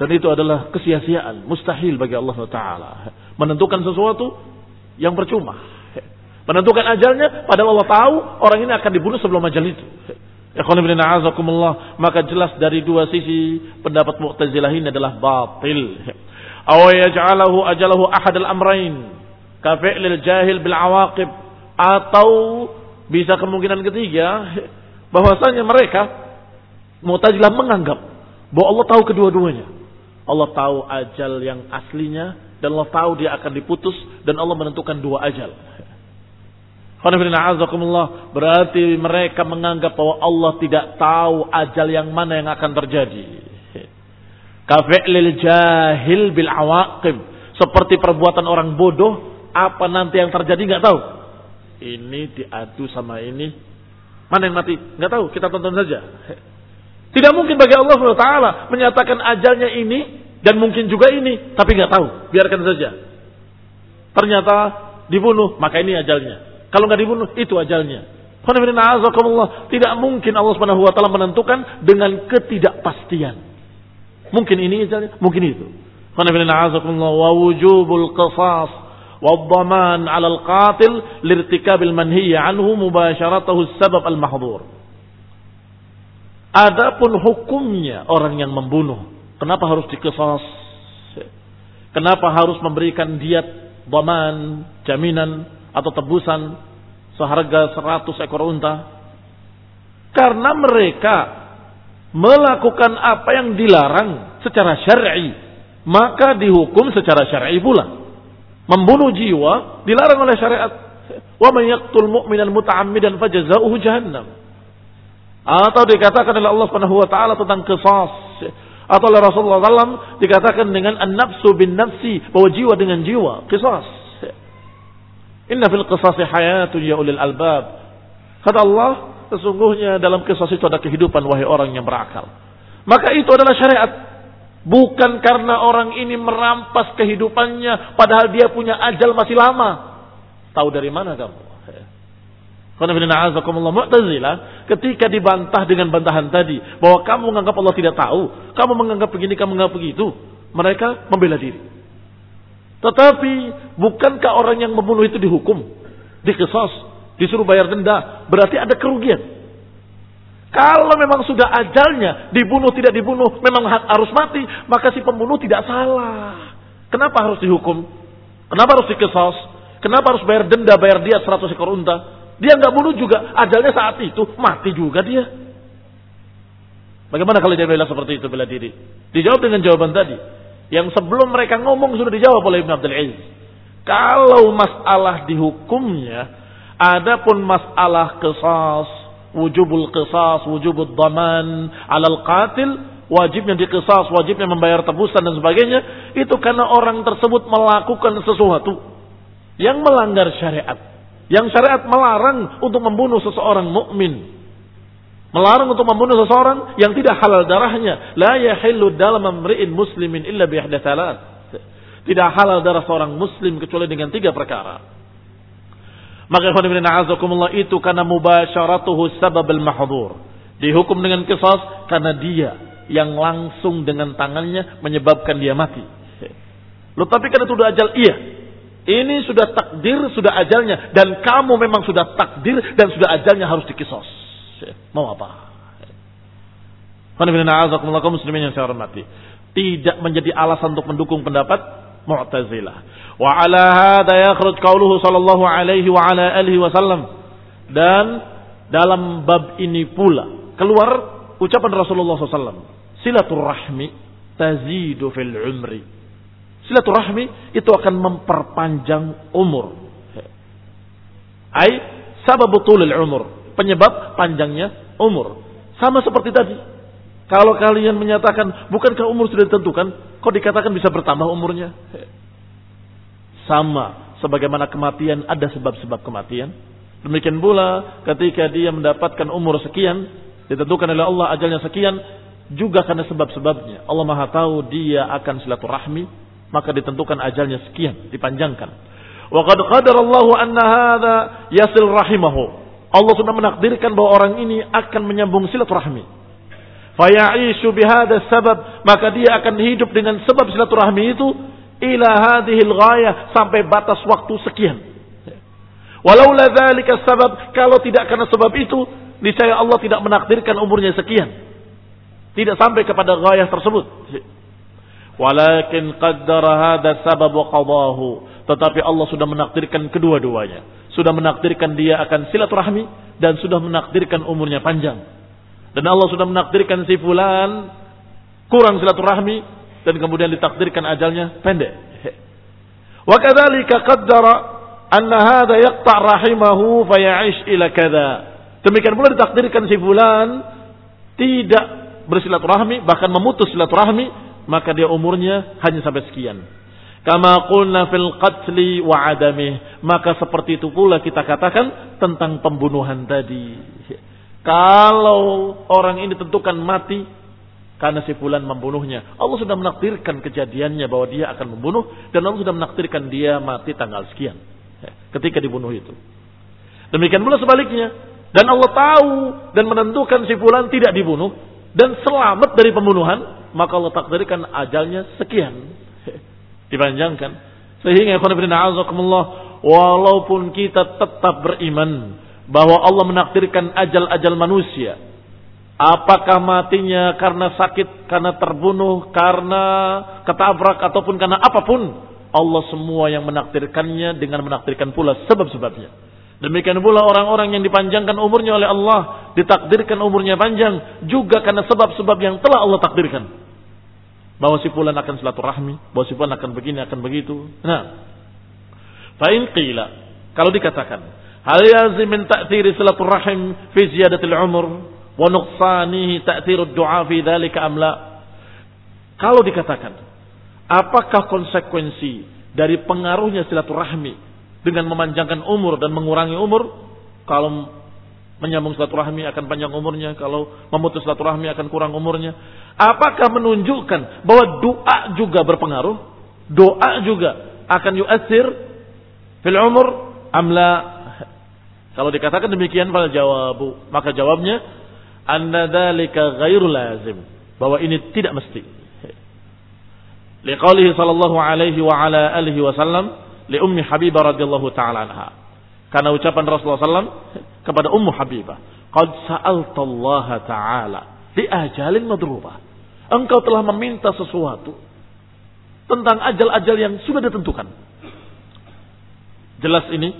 Dan itu adalah kesia-siaan, mustahil bagi Allah Taala menentukan sesuatu yang percuma. Menentukan ajalnya, padahal Allah tahu orang ini akan dibunuh sebelum ajal itu. Maka jelas dari dua sisi pendapat Mu'tazilah ini adalah batil. Awayaj'alahu ajalahu ahad al-amrain kafi'lil jahil bil awaqib atau Bisa kemungkinan ketiga <laughs> bahwasanya mereka Mu'tazilah menganggap bahwa Allah tahu kedua-duanya. Allah tahu ajal yang aslinya dan Allah tahu dia akan diputus dan Allah menentukan dua ajal. <laughs> Berarti mereka menganggap bahwa Allah tidak tahu ajal yang mana yang akan terjadi. <laughs> Kafi'lil jahil bil awaqib. Seperti perbuatan orang bodoh, apa nanti yang terjadi nggak tahu. Ini diadu sama ini. Mana yang mati? Nggak tahu, kita tonton saja. Tidak mungkin bagi Allah SWT menyatakan ajalnya ini dan mungkin juga ini, tapi nggak tahu. Biarkan saja. Ternyata dibunuh, maka ini ajalnya. Kalau nggak dibunuh, itu ajalnya. Tidak mungkin Allah Subhanahu wa taala menentukan dengan ketidakpastian. Mungkin ini ajalnya, mungkin itu. Wa wujubul qisas dhaman 'ala al-qatil lirtikab al-manhiy anhu mubasharatahu sabab al-mahdhur. Adapun hukumnya orang yang membunuh, kenapa harus dikesas? Kenapa harus memberikan diat, dhaman, jaminan atau tebusan seharga 100 ekor unta karena mereka melakukan apa yang dilarang secara syar'i maka dihukum secara syar'i pula membunuh jiwa dilarang oleh syariat wa man yaqtul mu'minan muta'ammidan fajazauhu jahannam atau dikatakan oleh Allah Subhanahu wa taala tentang qisas atau oleh Rasulullah SAW dikatakan dengan an-nafsu bin nafsi bahwa jiwa dengan jiwa qisas Inna fil qisasi hayatun ya ulil albab. Kata Allah, sesungguhnya dalam kisah itu ada kehidupan wahai orang yang berakal. Maka itu adalah syariat. Bukan karena orang ini merampas kehidupannya padahal dia punya ajal masih lama. Tahu dari mana kamu? Ketika dibantah dengan bantahan tadi bahwa kamu menganggap Allah tidak tahu, kamu menganggap begini, kamu menganggap begitu, mereka membela diri. Tetapi bukankah orang yang membunuh itu dihukum, dikesas, disuruh bayar denda, berarti ada kerugian. Kalau memang sudah ajalnya, dibunuh tidak dibunuh, memang harus mati, maka si pembunuh tidak salah. Kenapa harus dihukum? Kenapa harus dikesas? Kenapa harus bayar denda, bayar dia 100 ekor unta? Dia nggak bunuh juga, ajalnya saat itu mati juga dia. Bagaimana kalau dia bilang seperti itu bela diri? Dijawab dengan jawaban tadi. Yang sebelum mereka ngomong sudah dijawab oleh Ibn Abdul Aziz. Kalau masalah dihukumnya, adapun masalah qisas, wujubul qisas, wujubul daman alal qatil, wajibnya dikisas, wajibnya membayar tebusan dan sebagainya, itu karena orang tersebut melakukan sesuatu yang melanggar syariat. Yang syariat melarang untuk membunuh seseorang mukmin. Melarang untuk membunuh seseorang yang tidak halal darahnya. La yahillu dalam amri'in muslimin illa biihdatsalat. Tidak halal darah seorang muslim kecuali dengan tiga perkara. Maka a'azakumullah itu karena mubasyaratuhu sabab al-mahdhur. Dihukum dengan kisas karena dia yang langsung dengan tangannya menyebabkan dia mati. Loh tapi kan itu sudah ajal. Iya. Ini sudah takdir, sudah ajalnya. Dan kamu memang sudah takdir dan sudah ajalnya harus dikisos. Mau apa? muslimin yang saya hormati. Tidak menjadi alasan untuk mendukung pendapat Mu'tazilah. Wa ala hadha yakhruj qauluhu sallallahu alaihi wa ala wasallam. Dan dalam bab ini pula keluar ucapan Rasulullah SAW. Silaturahmi tazidu fil umri. Silaturahmi itu akan memperpanjang umur. Ai sababu tulil umur penyebab panjangnya umur. Sama seperti tadi. Kalau kalian menyatakan, bukankah umur sudah ditentukan? Kok dikatakan bisa bertambah umurnya? Sama. Sebagaimana kematian, ada sebab-sebab kematian. Demikian pula ketika dia mendapatkan umur sekian, ditentukan oleh Allah ajalnya sekian, juga karena sebab-sebabnya. Allah maha tahu dia akan silaturahmi, maka ditentukan ajalnya sekian, dipanjangkan. Wa qad qadarallahu anna hadha yasil rahimahu. Allah sudah menakdirkan bahwa orang ini akan menyambung silaturahmi. Faya'ishu bihada sabab. Maka dia akan hidup dengan sebab silaturahmi itu. Ila hadihil ghayah. Sampai batas waktu sekian. Walau dhalika sabab. Kalau tidak karena sebab itu. Niscaya Allah tidak menakdirkan umurnya sekian. Tidak sampai kepada ghayah tersebut. Walakin qaddara hada sabab wa qadahu. Tetapi Allah sudah menakdirkan kedua-duanya sudah menakdirkan dia akan silaturahmi dan sudah menakdirkan umurnya panjang. Dan Allah sudah menakdirkan si fulan kurang silaturahmi dan kemudian ditakdirkan ajalnya pendek. Wa kadzalika qaddara anna hadha yaqta' rahimahu faya'ish ila kadza. Demikian pula ditakdirkan si fulan tidak bersilaturahmi bahkan memutus silaturahmi maka dia umurnya hanya sampai sekian. Kama qulna fil qatli wa adamih. Maka seperti itu pula kita katakan tentang pembunuhan tadi. Kalau orang ini tentukan mati karena si fulan membunuhnya. Allah sudah menakdirkan kejadiannya bahwa dia akan membunuh dan Allah sudah menakdirkan dia mati tanggal sekian ketika dibunuh itu. Demikian pula sebaliknya. Dan Allah tahu dan menentukan si fulan tidak dibunuh dan selamat dari pembunuhan, maka Allah takdirkan ajalnya sekian dipanjangkan. Sehingga Allah walaupun kita tetap beriman bahwa Allah menakdirkan ajal-ajal manusia, apakah matinya karena sakit, karena terbunuh, karena ketabrak ataupun karena apa pun, Allah semua yang menakdirkannya dengan menakdirkan pula sebab-sebabnya. Demikian pula orang-orang yang dipanjangkan umurnya oleh Allah, ditakdirkan umurnya panjang juga karena sebab-sebab yang telah Allah takdirkan bahwa si fulan akan silaturahmi, bahwa si fulan akan begini, akan begitu. Nah, fa'in qila, kalau dikatakan, hal yazim min ta'thiri silaturahim fi ziyadatil umur wa nuqsanihi ta'thiru du'a fi dhalika amla. Kalau dikatakan, apakah konsekuensi dari pengaruhnya silaturahmi dengan memanjangkan umur dan mengurangi umur? Kalau menyambung silaturahmi akan panjang umurnya, kalau memutus silaturahmi akan kurang umurnya. Apakah menunjukkan bahwa doa juga berpengaruh? Doa juga akan yu'athir fil umur amla? Kalau dikatakan demikian pada jawabu, maka jawabnya anna dzalika ghairu lazim, bahwa ini tidak mesti. Liqaulihi sallallahu alaihi wa ala alihi wasallam li ummi Habibah radhiyallahu taala anha. Karena ucapan Rasulullah SAW kepada Ummu Habibah. Qad sa'altallaha ta'ala di ajalin madrubah. Engkau telah meminta sesuatu tentang ajal-ajal yang sudah ditentukan. Jelas ini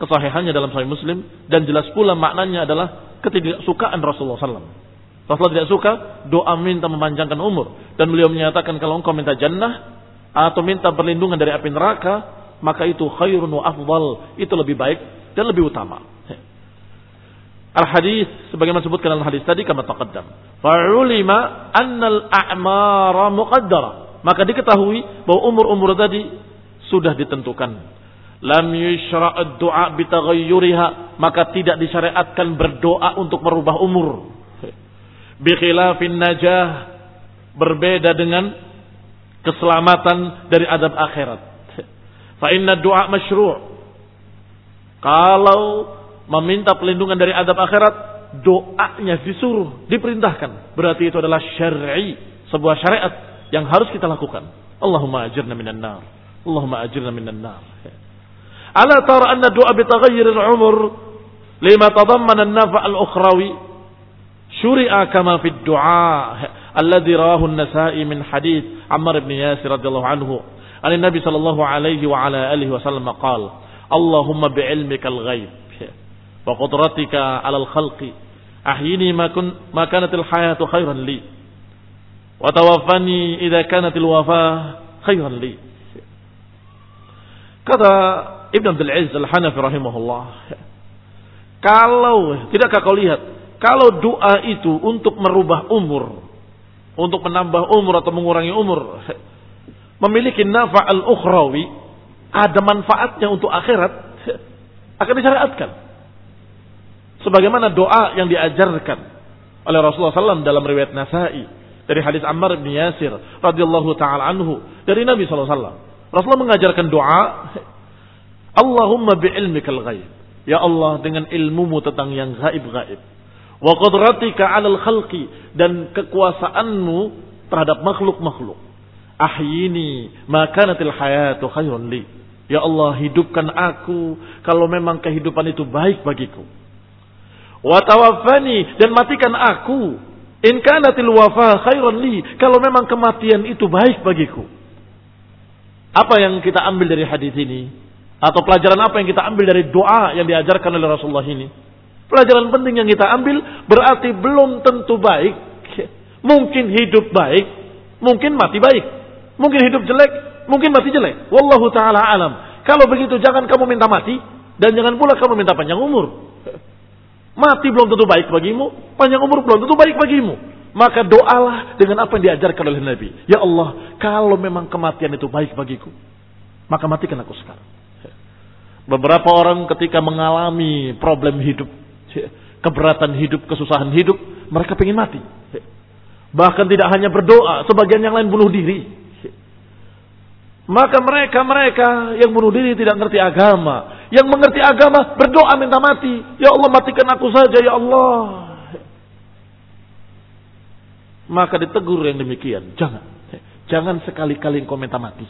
kesahihannya dalam Sahih Muslim dan jelas pula maknanya adalah ketidaksukaan Rasulullah SAW. Rasulullah tidak suka doa minta memanjangkan umur dan beliau menyatakan kalau engkau minta jannah atau minta perlindungan dari api neraka maka itu khairun wa afdal itu lebih baik dan lebih utama. Al-hadis sebagaimana disebutkan dalam hadis tadi kama taqaddam. Fa'ulima annal a'mara muqaddara. Maka diketahui bahwa umur-umur tadi sudah ditentukan. Lam yushra'ad du'a bitaghayyuriha. Maka tidak disyariatkan berdoa untuk merubah umur. Bi khilafin najah. Berbeda dengan keselamatan dari adab akhirat. Fa inna du'a masyru' Kalau meminta pelindungan dari adab akhirat, doanya disuruh, diperintahkan. Berarti itu adalah syar'i, sebuah syariat yang harus kita lakukan. Allahumma ajirna minan nar. Allahumma ajirna minan nar. Ala tara anna du'a bi taghayyir al-umur lima tadammana an-nafa' al-ukhrawi syuri'a kama fi ad-du'a alladhi rawahu an-Nasa'i min hadith Ammar ibn Yasir radhiyallahu anhu. An Nabi sallallahu alaihi wa ala alihi wasallam qala Allahumma bi'ilmikal ghaib wa qudratika 'alal khalqi ahyini ma kun ma kanatil hayatu khairan li wa tawaffani idza kanatil wafah khairan li kata Ibn Abdul Aziz Al-Hanafi rahimahullah kalau tidakkah kau lihat kalau doa itu untuk merubah umur untuk menambah umur atau mengurangi umur memiliki nafa'al ukhrawi ada manfaatnya untuk akhirat akan disyariatkan sebagaimana doa yang diajarkan oleh Rasulullah SAW dalam riwayat Nasai dari hadis Ammar bin Yasir radhiyallahu taala anhu dari Nabi SAW. Rasulullah mengajarkan doa Allahumma bi'ilmikal ghaib. Ya Allah dengan ilmumu tentang yang gaib-gaib. Wa qudratika 'alal khalqi dan kekuasaanmu terhadap makhluk-makhluk. Ahyini ma kanatil hayatu khairun li. Ya Allah hidupkan aku kalau memang kehidupan itu baik bagiku. Watawafani dan matikan aku. In kanatil wafa khairan li. Kalau memang kematian itu baik bagiku. Apa yang kita ambil dari hadis ini? Atau pelajaran apa yang kita ambil dari doa yang diajarkan oleh Rasulullah ini? Pelajaran penting yang kita ambil berarti belum tentu baik. Mungkin hidup baik, mungkin mati baik. Mungkin hidup jelek, mungkin mati jelek. Wallahu taala alam. Kalau begitu jangan kamu minta mati dan jangan pula kamu minta panjang umur. Mati belum tentu baik bagimu, panjang umur belum tentu baik bagimu. Maka doalah dengan apa yang diajarkan oleh Nabi. Ya Allah, kalau memang kematian itu baik bagiku, maka matikan aku sekarang. Beberapa orang ketika mengalami problem hidup, keberatan hidup, kesusahan hidup, mereka ingin mati. Bahkan tidak hanya berdoa, sebagian yang lain bunuh diri. Maka mereka-mereka yang bunuh diri tidak mengerti agama. Yang mengerti agama berdoa minta mati. Ya Allah matikan aku saja ya Allah. Maka ditegur yang demikian. Jangan. Jangan sekali-kali engkau minta mati.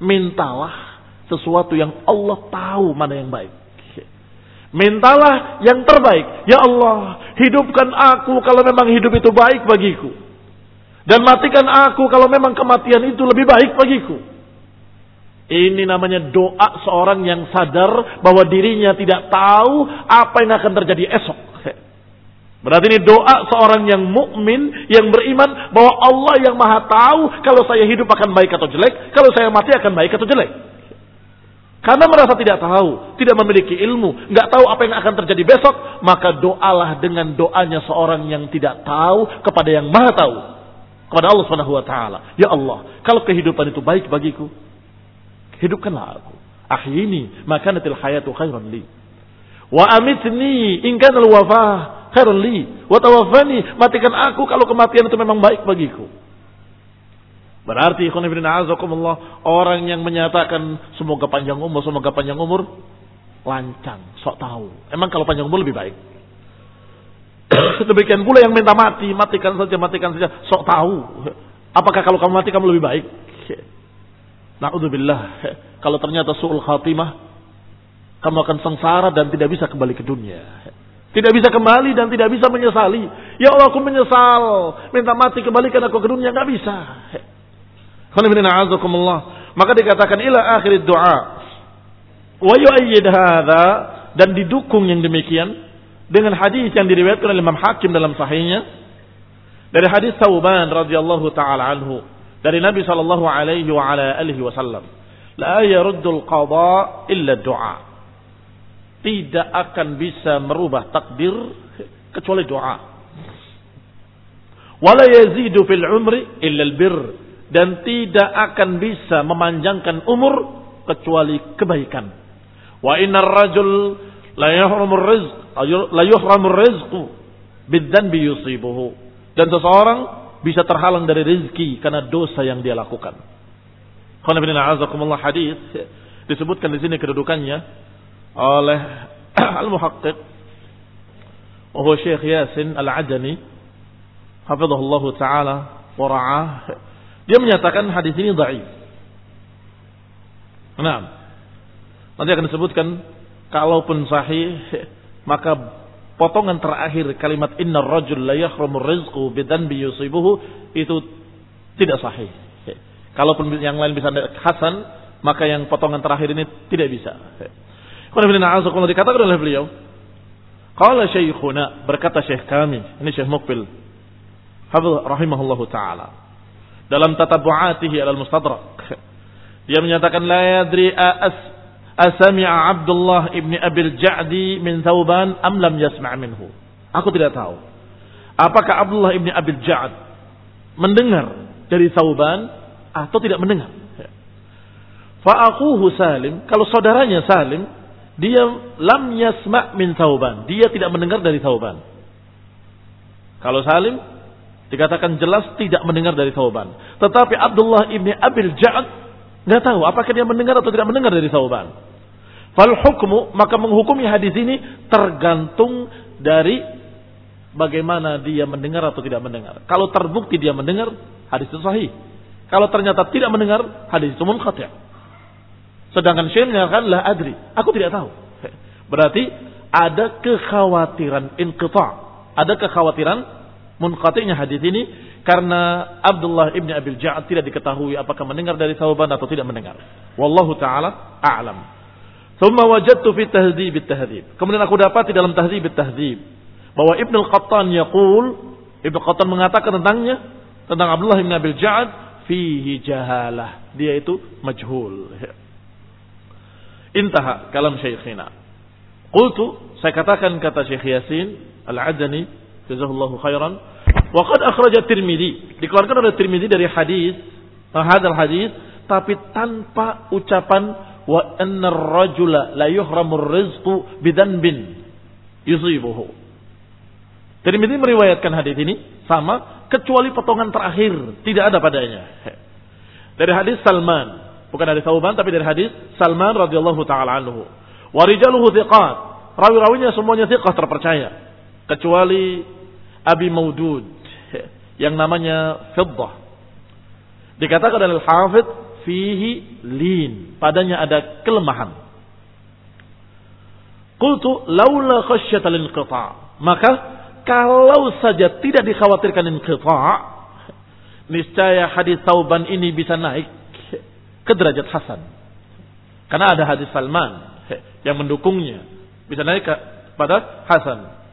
Mintalah sesuatu yang Allah tahu mana yang baik. Mintalah yang terbaik. Ya Allah, hidupkan aku kalau memang hidup itu baik bagiku. Dan matikan aku kalau memang kematian itu lebih baik bagiku. Ini namanya doa seorang yang sadar bahwa dirinya tidak tahu apa yang akan terjadi esok. Berarti ini doa seorang yang mukmin yang beriman bahwa Allah yang maha tahu kalau saya hidup akan baik atau jelek, kalau saya mati akan baik atau jelek. Karena merasa tidak tahu, tidak memiliki ilmu, nggak tahu apa yang akan terjadi besok, maka doalah dengan doanya seorang yang tidak tahu kepada yang maha tahu kepada Allah Subhanahu wa taala. Ya Allah, kalau kehidupan itu baik bagiku, hidupkanlah aku. Ahyini makanatil hayatu khairan li. Wa amitni in kana al-wafah khairan li. Wa tawaffani, matikan aku kalau kematian itu memang baik bagiku. Berarti azakumullah orang yang menyatakan semoga panjang umur, semoga panjang umur lancang, sok tahu. Emang kalau panjang umur lebih baik? <coughs> Demikian pula yang minta mati, matikan saja, matikan saja. Sok tahu. Apakah kalau kamu mati kamu lebih baik? Na'udzubillah. Kalau ternyata su'ul khatimah, kamu akan sengsara dan tidak bisa kembali ke dunia. Tidak bisa kembali dan tidak bisa menyesali. Ya Allah aku menyesal. Minta mati kembalikan aku ke dunia. Nggak bisa. Maka dikatakan ila akhir doa. Wa yu'ayyid hadha. Dan didukung yang demikian dengan hadis yang diriwayatkan oleh Imam Hakim dalam sahihnya dari hadis Tauban radhiyallahu taala anhu dari Nabi sallallahu alaihi wa ala alihi wasallam la yaruddul qada illa du'a tidak akan bisa merubah takdir kecuali doa wala yazidu fil umri illa al bir dan tidak akan bisa memanjangkan umur kecuali kebaikan wa innar rajul la yahrumur rizq la yuhramur yusibuhu. Dan seseorang bisa terhalang dari rezeki karena dosa yang dia lakukan. Qanabina hadis disebutkan di sini kedudukannya oleh <clears throat> al-muhaqqiq wa Syekh Yasin Al-Adani hafizahullah taala wa ra'ah dia menyatakan hadis ini dhaif. Nah, nanti akan disebutkan kalaupun sahih <laughs> maka potongan terakhir kalimat inna rajul la yahrumu rizqu bidanbi yusibuhu itu tidak sahih. <laughs> Kalaupun yang lain bisa hasan, maka yang potongan terakhir ini tidak bisa. <laughs> Kalau dikatakan oleh beliau, Qala syekhuna, berkata syekh kami, ini syekh Mukbil, Hafidh rahimahullah ta'ala. Dalam tatabu'atihi al-mustadrak. <laughs> Dia menyatakan, La yadri as Asami'a Abdullah ibni Abil Ja'di min Thauban am lam yasma' minhu. Aku tidak tahu. Apakah Abdullah ibni Abil Ja'd mendengar dari Thauban atau tidak mendengar? Fa'akuhu Salim, kalau saudaranya Salim, dia lam yasma' min Thauban. Dia tidak mendengar dari Thauban. Kalau Salim dikatakan jelas tidak mendengar dari Thauban. Tetapi Abdullah ibni Abil Ja'd Nggak tahu apakah dia mendengar atau tidak mendengar dari Sauban. Fal hukmu maka menghukumi hadis ini tergantung dari bagaimana dia mendengar atau tidak mendengar. Kalau terbukti dia mendengar, hadis itu sahih. Kalau ternyata tidak mendengar, hadis itu munqati'. Sedangkan Syekh menyatakan la adri, aku tidak tahu. Berarti ada kekhawatiran inqita', ada kekhawatiran Munqati'nya hadis ini karena Abdullah ibn Abil Ja'ad tidak diketahui apakah mendengar dari Thauban atau tidak mendengar. Wallahu taala a'lam. Thumma wajadtu fi tahdhib tahdhib Kemudian aku dapati dalam tahdhib tahdhib bahwa Ibnu Al-Qattan yaqul Ibnu Qattan mengatakan tentangnya tentang Abdullah ibn Abil Ja'ad fihi jahalah. Dia itu majhul. Intaha kalam syekhina. Qultu, saya katakan kata Syekh Yasin Al-Adani, jazahullahu khairan, wa qad akhraja Tirmidzi. Dikeluarkan oleh Tirmidzi dari hadis, hadal hadis, tapi tanpa ucapan wa anna ar-rajula la yuhramur rizqu bidanbin yusibuhu. Tirmidzi meriwayatkan hadis ini sama kecuali potongan terakhir tidak ada padanya. Dari hadis Salman, bukan dari Thauban tapi dari hadis Salman radhiyallahu taala anhu. Wa rijaluhu thiqat. Rawi-rawinya semuanya thiqah terpercaya kecuali Abi Maudud yang namanya Fiddah. Dikatakan oleh Al-Hafidh fihi lin, padanya ada kelemahan. Qultu laula khasyata linqita. Maka kalau saja tidak dikhawatirkan inqita, niscaya hadis Tauban ini bisa naik ke derajat hasan. Karena ada hadis Salman yang mendukungnya. Bisa naik pada hasan.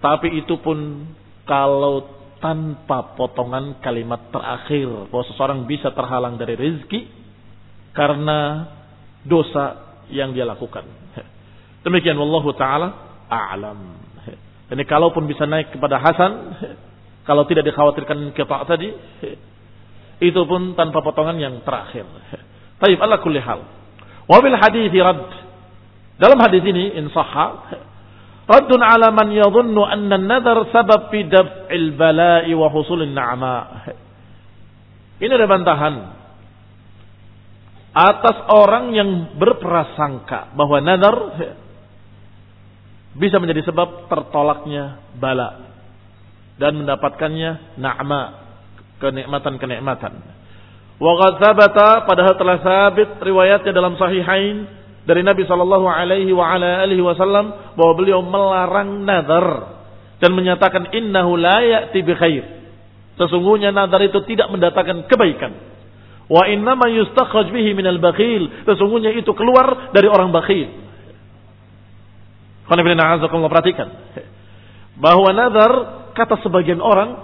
Tapi itu pun kalau tanpa potongan kalimat terakhir bahwa seseorang bisa terhalang dari rezeki karena dosa yang dia lakukan. <laughs> Demikian wallahu taala a'lam. <laughs> Jadi kalaupun bisa naik kepada Hasan, <laughs> kalau tidak dikhawatirkan kita tadi, itu pun tanpa potongan yang terakhir. Taib ala kulli. Wabil hadis rad. Dalam hadis ini insahha raddun ala man yadhunnu anna an-nadhar sabab fi daf'il bala'i wa husulin na'ma. Ini ada bantahan atas orang yang berprasangka bahwa nadar bisa menjadi sebab tertolaknya bala dan mendapatkannya na'ma kenikmatan-kenikmatan. Wa qad padahal telah sabit riwayatnya dalam sahihain dari Nabi sallallahu alaihi wasallam bahwa beliau melarang nazar dan menyatakan innahu la ya'ti bi khair. Sesungguhnya nazar itu tidak mendatangkan kebaikan. Wa innama yustakhraj bihi minal bakhil. Sesungguhnya itu keluar dari orang bakhil. Qanifidina perhatikan. Bahwa nazar kata sebagian orang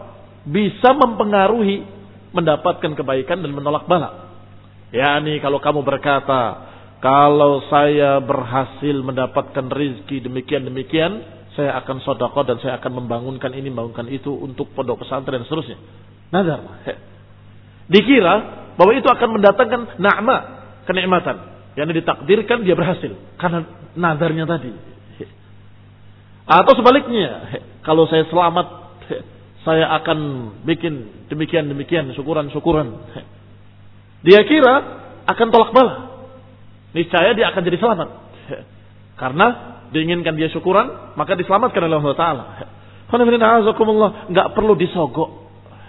bisa mempengaruhi mendapatkan kebaikan dan menolak bala. Yani kalau kamu berkata, kalau saya berhasil mendapatkan rizki demikian-demikian, saya akan sodako dan saya akan membangunkan ini, membangunkan itu untuk pondok pesantren dan seterusnya. Nazar. Dikira bahwa itu akan mendatangkan na'ma, kenikmatan. Yang ditakdirkan dia berhasil. Karena nazarnya tadi. Atau sebaliknya, kalau saya selamat, saya akan bikin demikian-demikian, syukuran-syukuran. Dia kira akan tolak bala. Niscaya dia akan jadi selamat. <laughs> Karena diinginkan dia syukuran, maka diselamatkan oleh Allah Ta'ala. <laughs> Nggak perlu disogok.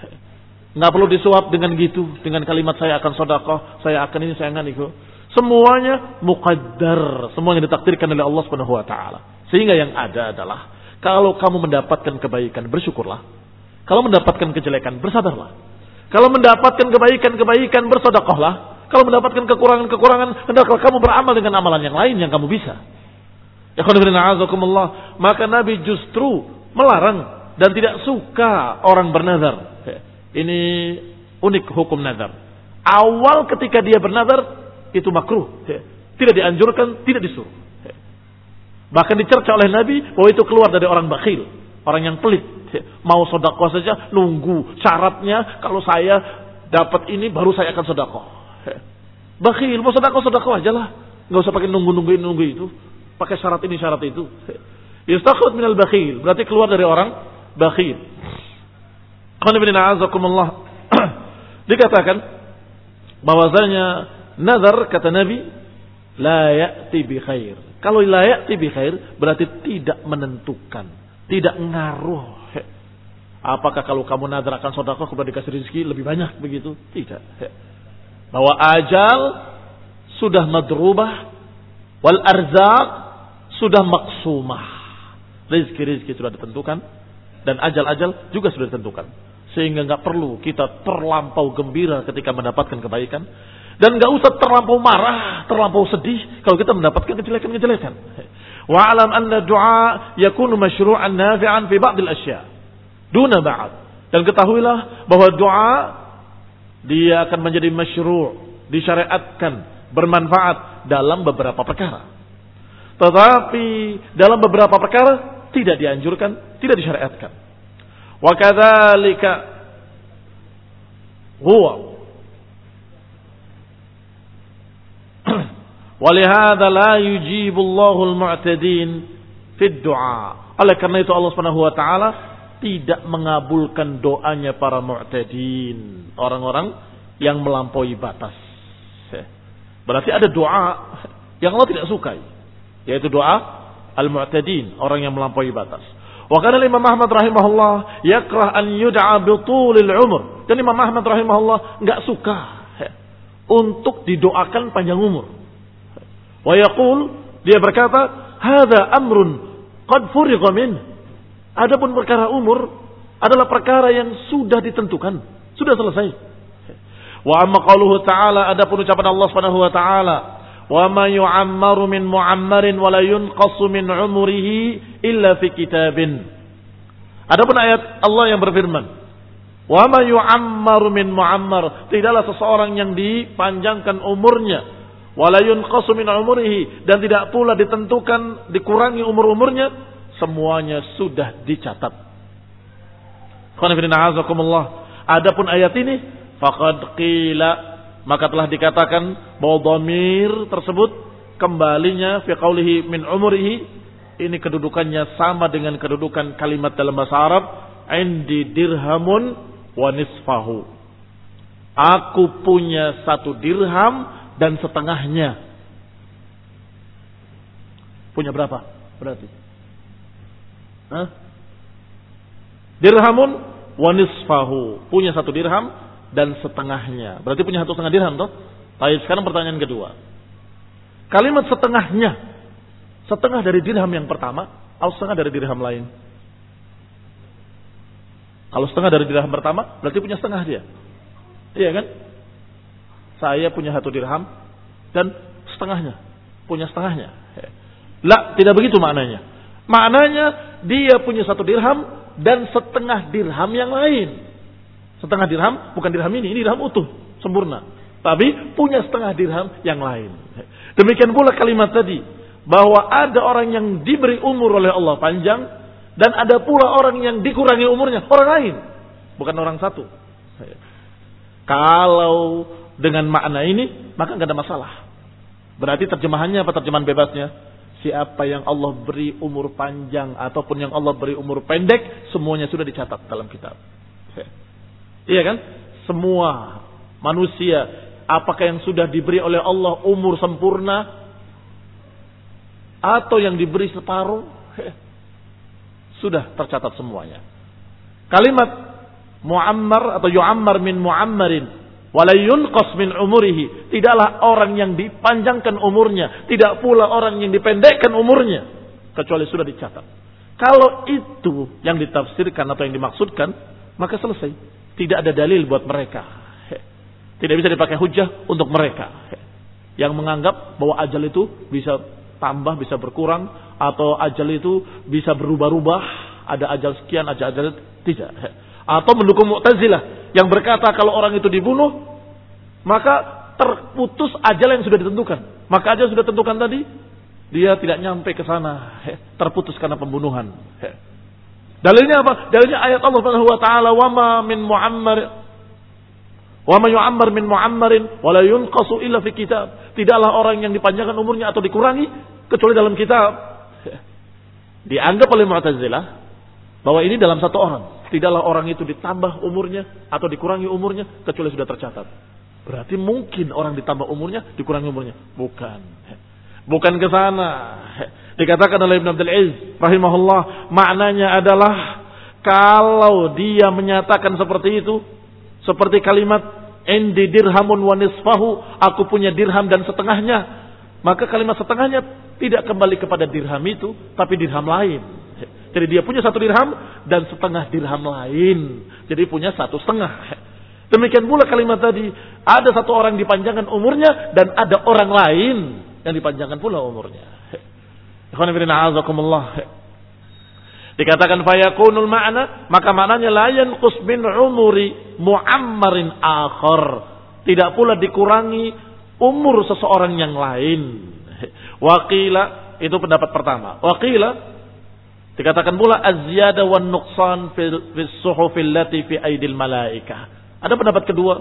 <laughs> Nggak perlu disuap dengan gitu. Dengan kalimat saya akan sodakoh, saya akan ini, saya akan itu. Semuanya muqaddar. Semuanya ditakdirkan oleh Allah Subhanahu wa taala. Sehingga yang ada adalah kalau kamu mendapatkan kebaikan bersyukurlah. Kalau mendapatkan kejelekan bersabarlah. Kalau mendapatkan kebaikan-kebaikan bersodakohlah. Kalau mendapatkan kekurangan-kekurangan hendaklah kamu beramal dengan amalan yang lain yang kamu bisa. Ya Maka Nabi justru melarang dan tidak suka orang bernazar. Ini unik hukum nazar. Awal ketika dia bernazar itu makruh. Tidak dianjurkan, tidak disuruh. Bahkan dicerca oleh Nabi bahwa itu keluar dari orang bakhil. Orang yang pelit. Mau sodakoh saja nunggu syaratnya kalau saya dapat ini baru saya akan sodakoh. Bakhil mau sodakoh sodakoh aja lah. Nggak usah pakai nunggu nunggu itu. Pakai syarat ini syarat itu. Yustakut minal bakhil. Berarti keluar dari orang bakhil. <clears throat> Dikatakan bahwasanya nazar kata Nabi la ya'ti bi khair kalau layak tibi khair berarti tidak menentukan, tidak ngaruh. Apakah kalau kamu nadar akan sodakoh kepada dikasih rezeki lebih banyak begitu? Tidak. Bahwa ajal sudah madrubah, wal arzak sudah maksumah. Rizki-rizki sudah ditentukan. dan ajal-ajal juga sudah ditentukan. Sehingga nggak perlu kita terlampau gembira ketika mendapatkan kebaikan dan nggak usah terlampau marah, terlampau sedih kalau kita mendapatkan kejelekan-kejelekan. Wa alam anna du'a yakunu masyru'an nafi'an fi ba'd al-asya. Duna ba'd. Dan ketahuilah bahwa doa dia akan menjadi masyru', disyariatkan, bermanfaat dalam beberapa perkara. Tetapi dalam beberapa perkara tidak dianjurkan, tidak disyariatkan. Wa kadzalika huwa <clears throat> Walihada la yujibu Allahul mu'tadin fid du'a. Oleh karena itu Allah taala tidak mengabulkan doanya para mu'tadin, orang-orang yang melampaui batas. Berarti ada doa yang Allah tidak sukai, yaitu doa al-mu'tadin, orang yang melampaui batas. Wa kana Imam Ahmad rahimahullah yakrah an yud'a bi tulil umur. Dan Imam Ahmad rahimahullah enggak suka untuk didoakan panjang umur. Wa yaqul dia berkata, "Hadza amrun qad furigha min." Adapun perkara umur adalah perkara yang sudah ditentukan, sudah selesai. Wa amma qauluhu ta'ala adapun ucapan Allah Subhanahu wa taala, "Wa ma yu'ammaru min mu'ammarin wa la yunqasu min umrihi illa fi kitabin." Adapun ayat Allah yang berfirman, "Wa ma yu'ammaru min mu'ammar," tidaklah seseorang yang dipanjangkan umurnya walayun min umurihi dan tidak pula ditentukan dikurangi umur-umurnya semuanya sudah dicatat. Adapun ayat ini faqad qila maka telah dikatakan bahwa dhamir tersebut kembalinya fi qaulihi min umurihi ini kedudukannya sama dengan kedudukan kalimat dalam bahasa Arab indi dirhamun wa nisfahu. Aku punya satu dirham dan setengahnya. Punya berapa? Berarti. Hah? Dirhamun wa nisfahu. Punya satu dirham dan setengahnya. Berarti punya satu setengah dirham toh? Baik, sekarang pertanyaan kedua. Kalimat setengahnya. Setengah dari dirham yang pertama atau setengah dari dirham lain? Kalau setengah dari dirham pertama, berarti punya setengah dia. Iya kan? saya punya satu dirham dan setengahnya punya setengahnya. Lah, tidak begitu maknanya. Maknanya dia punya satu dirham dan setengah dirham yang lain. Setengah dirham bukan dirham ini, ini dirham utuh, sempurna. Tapi punya setengah dirham yang lain. Demikian pula kalimat tadi bahwa ada orang yang diberi umur oleh Allah panjang dan ada pula orang yang dikurangi umurnya orang lain, bukan orang satu. Kalau dengan makna ini, maka nggak ada masalah. Berarti terjemahannya apa terjemahan bebasnya? Siapa yang Allah beri umur panjang ataupun yang Allah beri umur pendek, semuanya sudah dicatat dalam kitab. Iya kan? Semua manusia, apakah yang sudah diberi oleh Allah umur sempurna atau yang diberi separuh, sudah tercatat semuanya. Kalimat muammar atau yu'ammar min muammarin Walayun min umurihi. Tidaklah orang yang dipanjangkan umurnya. Tidak pula orang yang dipendekkan umurnya. Kecuali sudah dicatat. Kalau itu yang ditafsirkan atau yang dimaksudkan, maka selesai. Tidak ada dalil buat mereka. Tidak bisa dipakai hujah untuk mereka. Yang menganggap bahwa ajal itu bisa tambah, bisa berkurang. Atau ajal itu bisa berubah-ubah. Ada ajal sekian, ada ajal tidak. Atau mendukung Mu'tazilah yang berkata kalau orang itu dibunuh, maka terputus ajal yang sudah ditentukan. Maka ajal sudah ditentukan tadi, dia tidak nyampe ke sana, terputus karena pembunuhan. Dalilnya apa? Dalilnya ayat Allah Subhanahu wa taala, "Wa ma min mu'ammar wa ma yu'ammar min mu'ammarin wa la yunqasu illa fi kitab." Tidaklah orang yang dipanjangkan umurnya atau dikurangi kecuali dalam kitab. Dianggap oleh Mu'tazilah bahwa ini dalam satu orang. Tidaklah orang itu ditambah umurnya atau dikurangi umurnya kecuali sudah tercatat. Berarti mungkin orang ditambah umurnya dikurangi umurnya. Bukan. Bukan ke sana. Dikatakan oleh Ibn Abdul Aziz rahimahullah maknanya adalah kalau dia menyatakan seperti itu seperti kalimat indi dirhamun wa aku punya dirham dan setengahnya maka kalimat setengahnya tidak kembali kepada dirham itu tapi dirham lain Jadi dia punya satu dirham dan setengah dirham lain. Jadi punya satu setengah. Demikian pula kalimat tadi. Ada satu orang dipanjangkan umurnya dan ada orang lain yang dipanjangkan pula umurnya. Dikatakan fayakunul ma'na, maka maknanya la yanqus min umuri muammarin akhar. Tidak pula dikurangi umur seseorang yang lain. Waqila itu pendapat pertama. Waqila dikatakan pula az-ziyada wan nuqsan fis suhufil lati fi aidil malaikah. Ada pendapat kedua,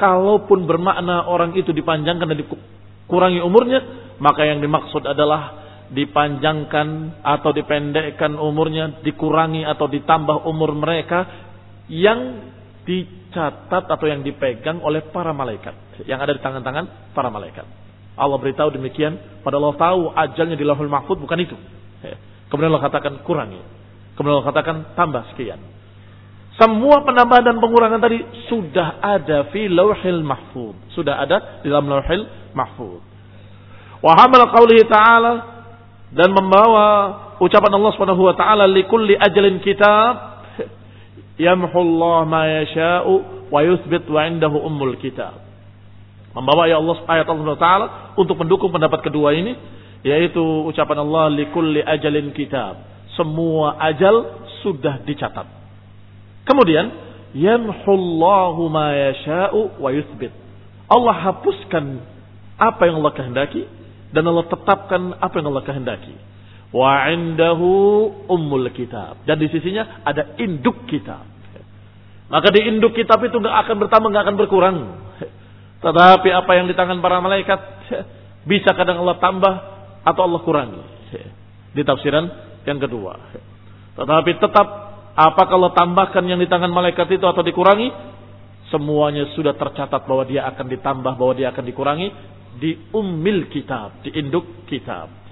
kalaupun bermakna orang itu dipanjangkan dan dikurangi umurnya, maka yang dimaksud adalah dipanjangkan atau dipendekkan umurnya, dikurangi atau ditambah umur mereka yang dicatat atau yang dipegang oleh para malaikat yang ada di tangan-tangan para malaikat. Allah beritahu demikian, pada Allah tahu ajalnya di Lauhul Mahfud bukan itu. Kemudian Allah katakan kurangi. Kemudian Allah katakan tambah sekian. Semua penambahan dan pengurangan tadi sudah ada fi Lauhil Mahfud. Sudah ada di dalam Lauhil Mahfud. Wa hamal qaulihi ta'ala dan membawa ucapan Allah Subhanahu wa taala likulli ajalin kitab yamhullah ma yasha'u wa yuthbit wa indahu ummul kitab. Membawa ayat Allah ayat Allah Taala untuk mendukung pendapat kedua ini, yaitu ucapan Allah likulli ajalin kitab. Semua ajal sudah dicatat. Kemudian yamhullahu ma yasha'u wa yuthbit. Allah hapuskan apa yang Allah kehendaki dan Allah tetapkan apa yang Allah kehendaki. Wa indahu ummul kitab. Dan di sisinya ada induk kitab. Maka di induk kitab itu nggak akan bertambah, nggak akan berkurang. Tetapi apa yang di tangan para malaikat bisa kadang Allah tambah atau Allah kurangi. Di tafsiran yang kedua. Tetapi tetap apa kalau tambahkan yang di tangan malaikat itu atau dikurangi, semuanya sudah tercatat bahwa dia akan ditambah, bahwa dia akan dikurangi di ummil kitab, di induk kitab.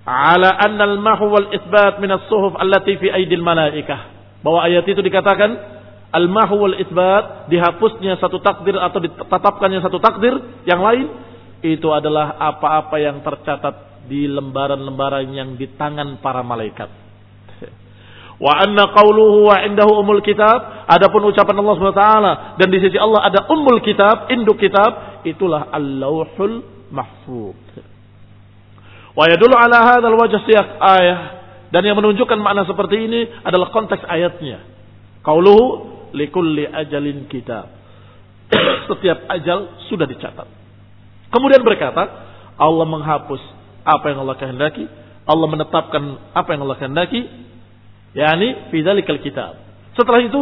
Ala anna al-mahu wal isbat min as-suhuf allati fi aidil malaikah. Bahwa ayat itu dikatakan al-mahu wal isbat, dihapusnya satu takdir atau ditetapkannya satu takdir yang lain, itu adalah apa-apa yang tercatat di lembaran-lembaran yang di tangan para malaikat. Wa anna qawluhu wa indahu umul kitab, adapun ucapan Allah SWT dan di sisi Allah ada umul kitab, induk kitab, itulah al-lauhul mahfud. Wa yadullu ala hadzal wajh siyaq ayah dan yang menunjukkan makna seperti ini adalah konteks ayatnya. Qauluhu likulli ajalin kitab. <coughs> Setiap ajal sudah dicatat. Kemudian berkata, Allah menghapus apa yang Allah kehendaki, Allah menetapkan apa yang Allah kehendaki, yakni fi dzalikal kitab. Setelah itu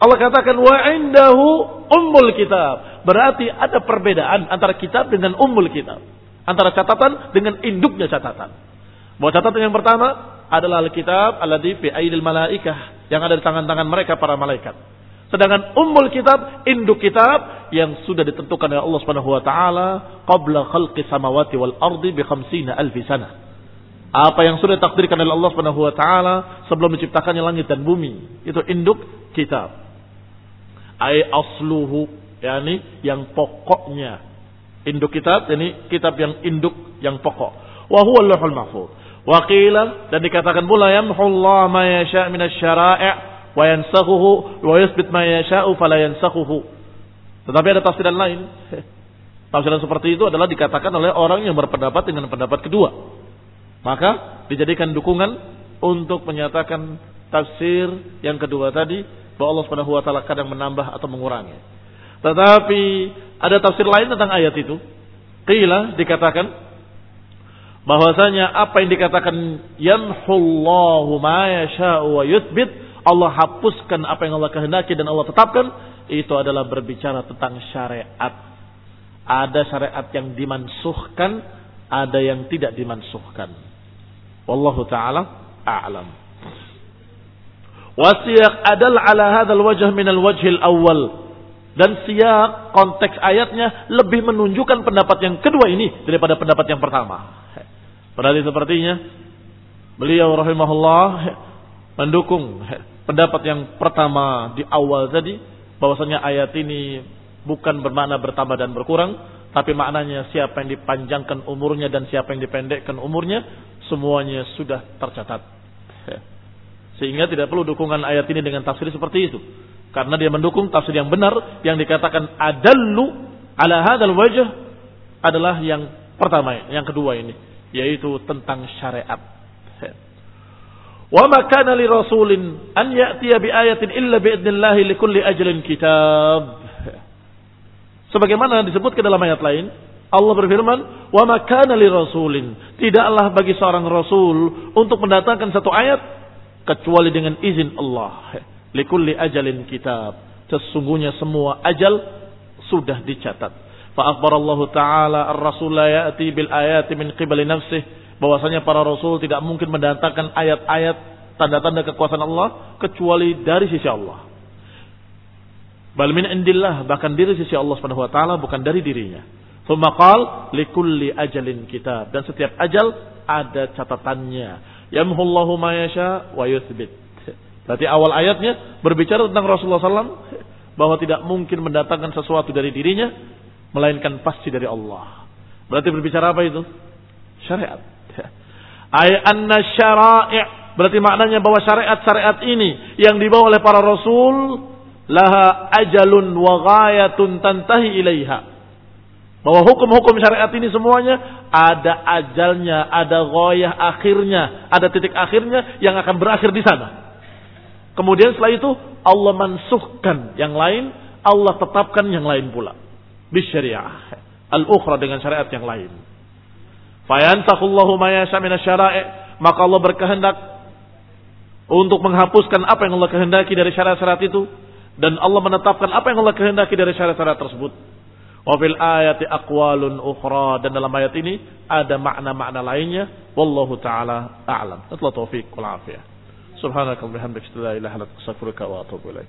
Allah katakan wa indahu ummul kitab. Berarti ada perbedaan antara kitab dengan ummul kitab. Antara catatan dengan induknya catatan. Bahwa catatan yang pertama adalah Alkitab alladzi fi aidil malaikah yang ada di tangan-tangan mereka para malaikat. Sedangkan ummul kitab, induk kitab yang sudah ditentukan oleh Allah Subhanahu wa taala qabla khalqi samawati wal ardi bi khamsina sana. Apa yang sudah ditakdirkan oleh Allah Subhanahu wa taala sebelum menciptakannya langit dan bumi, itu induk kitab. Ai asluhu, yakni yang pokoknya. Induk kitab, yakni kitab yang induk yang pokok. Wa huwa al-lauhul mahfuz. Wa qila dan dikatakan pula yamhullahu ma yasha' min asy-syara'i' wa yansakhuhu wa yuthbit ma yasha'u fala yansakhuhu. Tetapi ada tafsiran lain. <laughs> Tafsiran seperti itu adalah dikatakan oleh orang yang berpendapat dengan pendapat kedua. Maka dijadikan dukungan untuk menyatakan tafsir yang kedua tadi bahwa Allah Subhanahu wa taala kadang menambah atau mengurangi. Tetapi ada tafsir lain tentang ayat itu. Qila dikatakan bahwasanya apa yang dikatakan yamhullahu ma yasha'u wa yuthbit Allah hapuskan apa yang Allah kehendaki dan Allah tetapkan, itu adalah berbicara tentang syariat. Ada syariat yang dimansuhkan, ada yang tidak dimansuhkan. Wallahu taala a'lam. Wasiyaq adal ala hadzal wajh min al-wajh al-awwal. Dan siyak konteks ayatnya lebih menunjukkan pendapat yang kedua ini daripada pendapat yang pertama. Berarti sepertinya beliau rahimahullah mendukung pendapat yang pertama di awal tadi bahwasanya ayat ini bukan bermakna bertambah dan berkurang tapi maknanya siapa yang dipanjangkan umurnya dan siapa yang dipendekkan umurnya semuanya sudah tercatat Sehingga tidak perlu dukungan ayat ini dengan tafsir seperti itu. Karena dia mendukung tafsir yang benar yang dikatakan adallu ala hadal wajah adalah yang pertama, yang kedua ini, yaitu tentang syariat. Wa ma kana li rasulin an ya'tiya bi ayatin illa bi idnillahi li kulli ajalin kitab. Sebagaimana disebut ke dalam ayat lain, Allah berfirman, "Wa ma kana li rasulin." Tidaklah bagi seorang rasul untuk mendatangkan satu ayat kecuali dengan izin Allah. Likulli ajalin kitab. Sesungguhnya semua ajal sudah dicatat. Fa Allah taala ar-rasul la ya'ti bil ayati min qibali nafsihi bahwasanya para rasul tidak mungkin mendatangkan ayat-ayat tanda-tanda kekuasaan Allah kecuali dari sisi Allah. Bal min indillah bahkan dari sisi Allah Subhanahu wa taala bukan dari dirinya. Tsumma qal likulli ajalin kitab dan setiap ajal ada catatannya. Yamhullahu ma yasha wa yuthbit. Berarti awal ayatnya berbicara tentang Rasulullah SAW bahwa tidak mungkin mendatangkan sesuatu dari dirinya melainkan pasti dari Allah. Berarti berbicara apa itu? Syariat. <laughs> Ay anna berarti maknanya bahwa syariat-syariat ini yang dibawa oleh para rasul laha ajalun wa ghayatun tantahi ilaiha bahwa hukum-hukum syariat ini semuanya ada ajalnya, ada goyah akhirnya, ada titik akhirnya yang akan berakhir di sana. Kemudian setelah itu Allah mansuhkan yang lain, Allah tetapkan yang lain pula. Bisyariah. Al-ukhra dengan syariat yang lain. Fayansakullahu ma yasha syara'i. Maka Allah berkehendak untuk menghapuskan apa yang Allah kehendaki dari syariat-syariat itu. Dan Allah menetapkan apa yang Allah kehendaki dari syariat-syariat tersebut. Wafil ayati aqwalun ukhra dan dalam ayat ini ada makna-makna lainnya. Wallahu taala a'lam. Atla taufiq wal afiyah. Subhanakallahumma ilaik.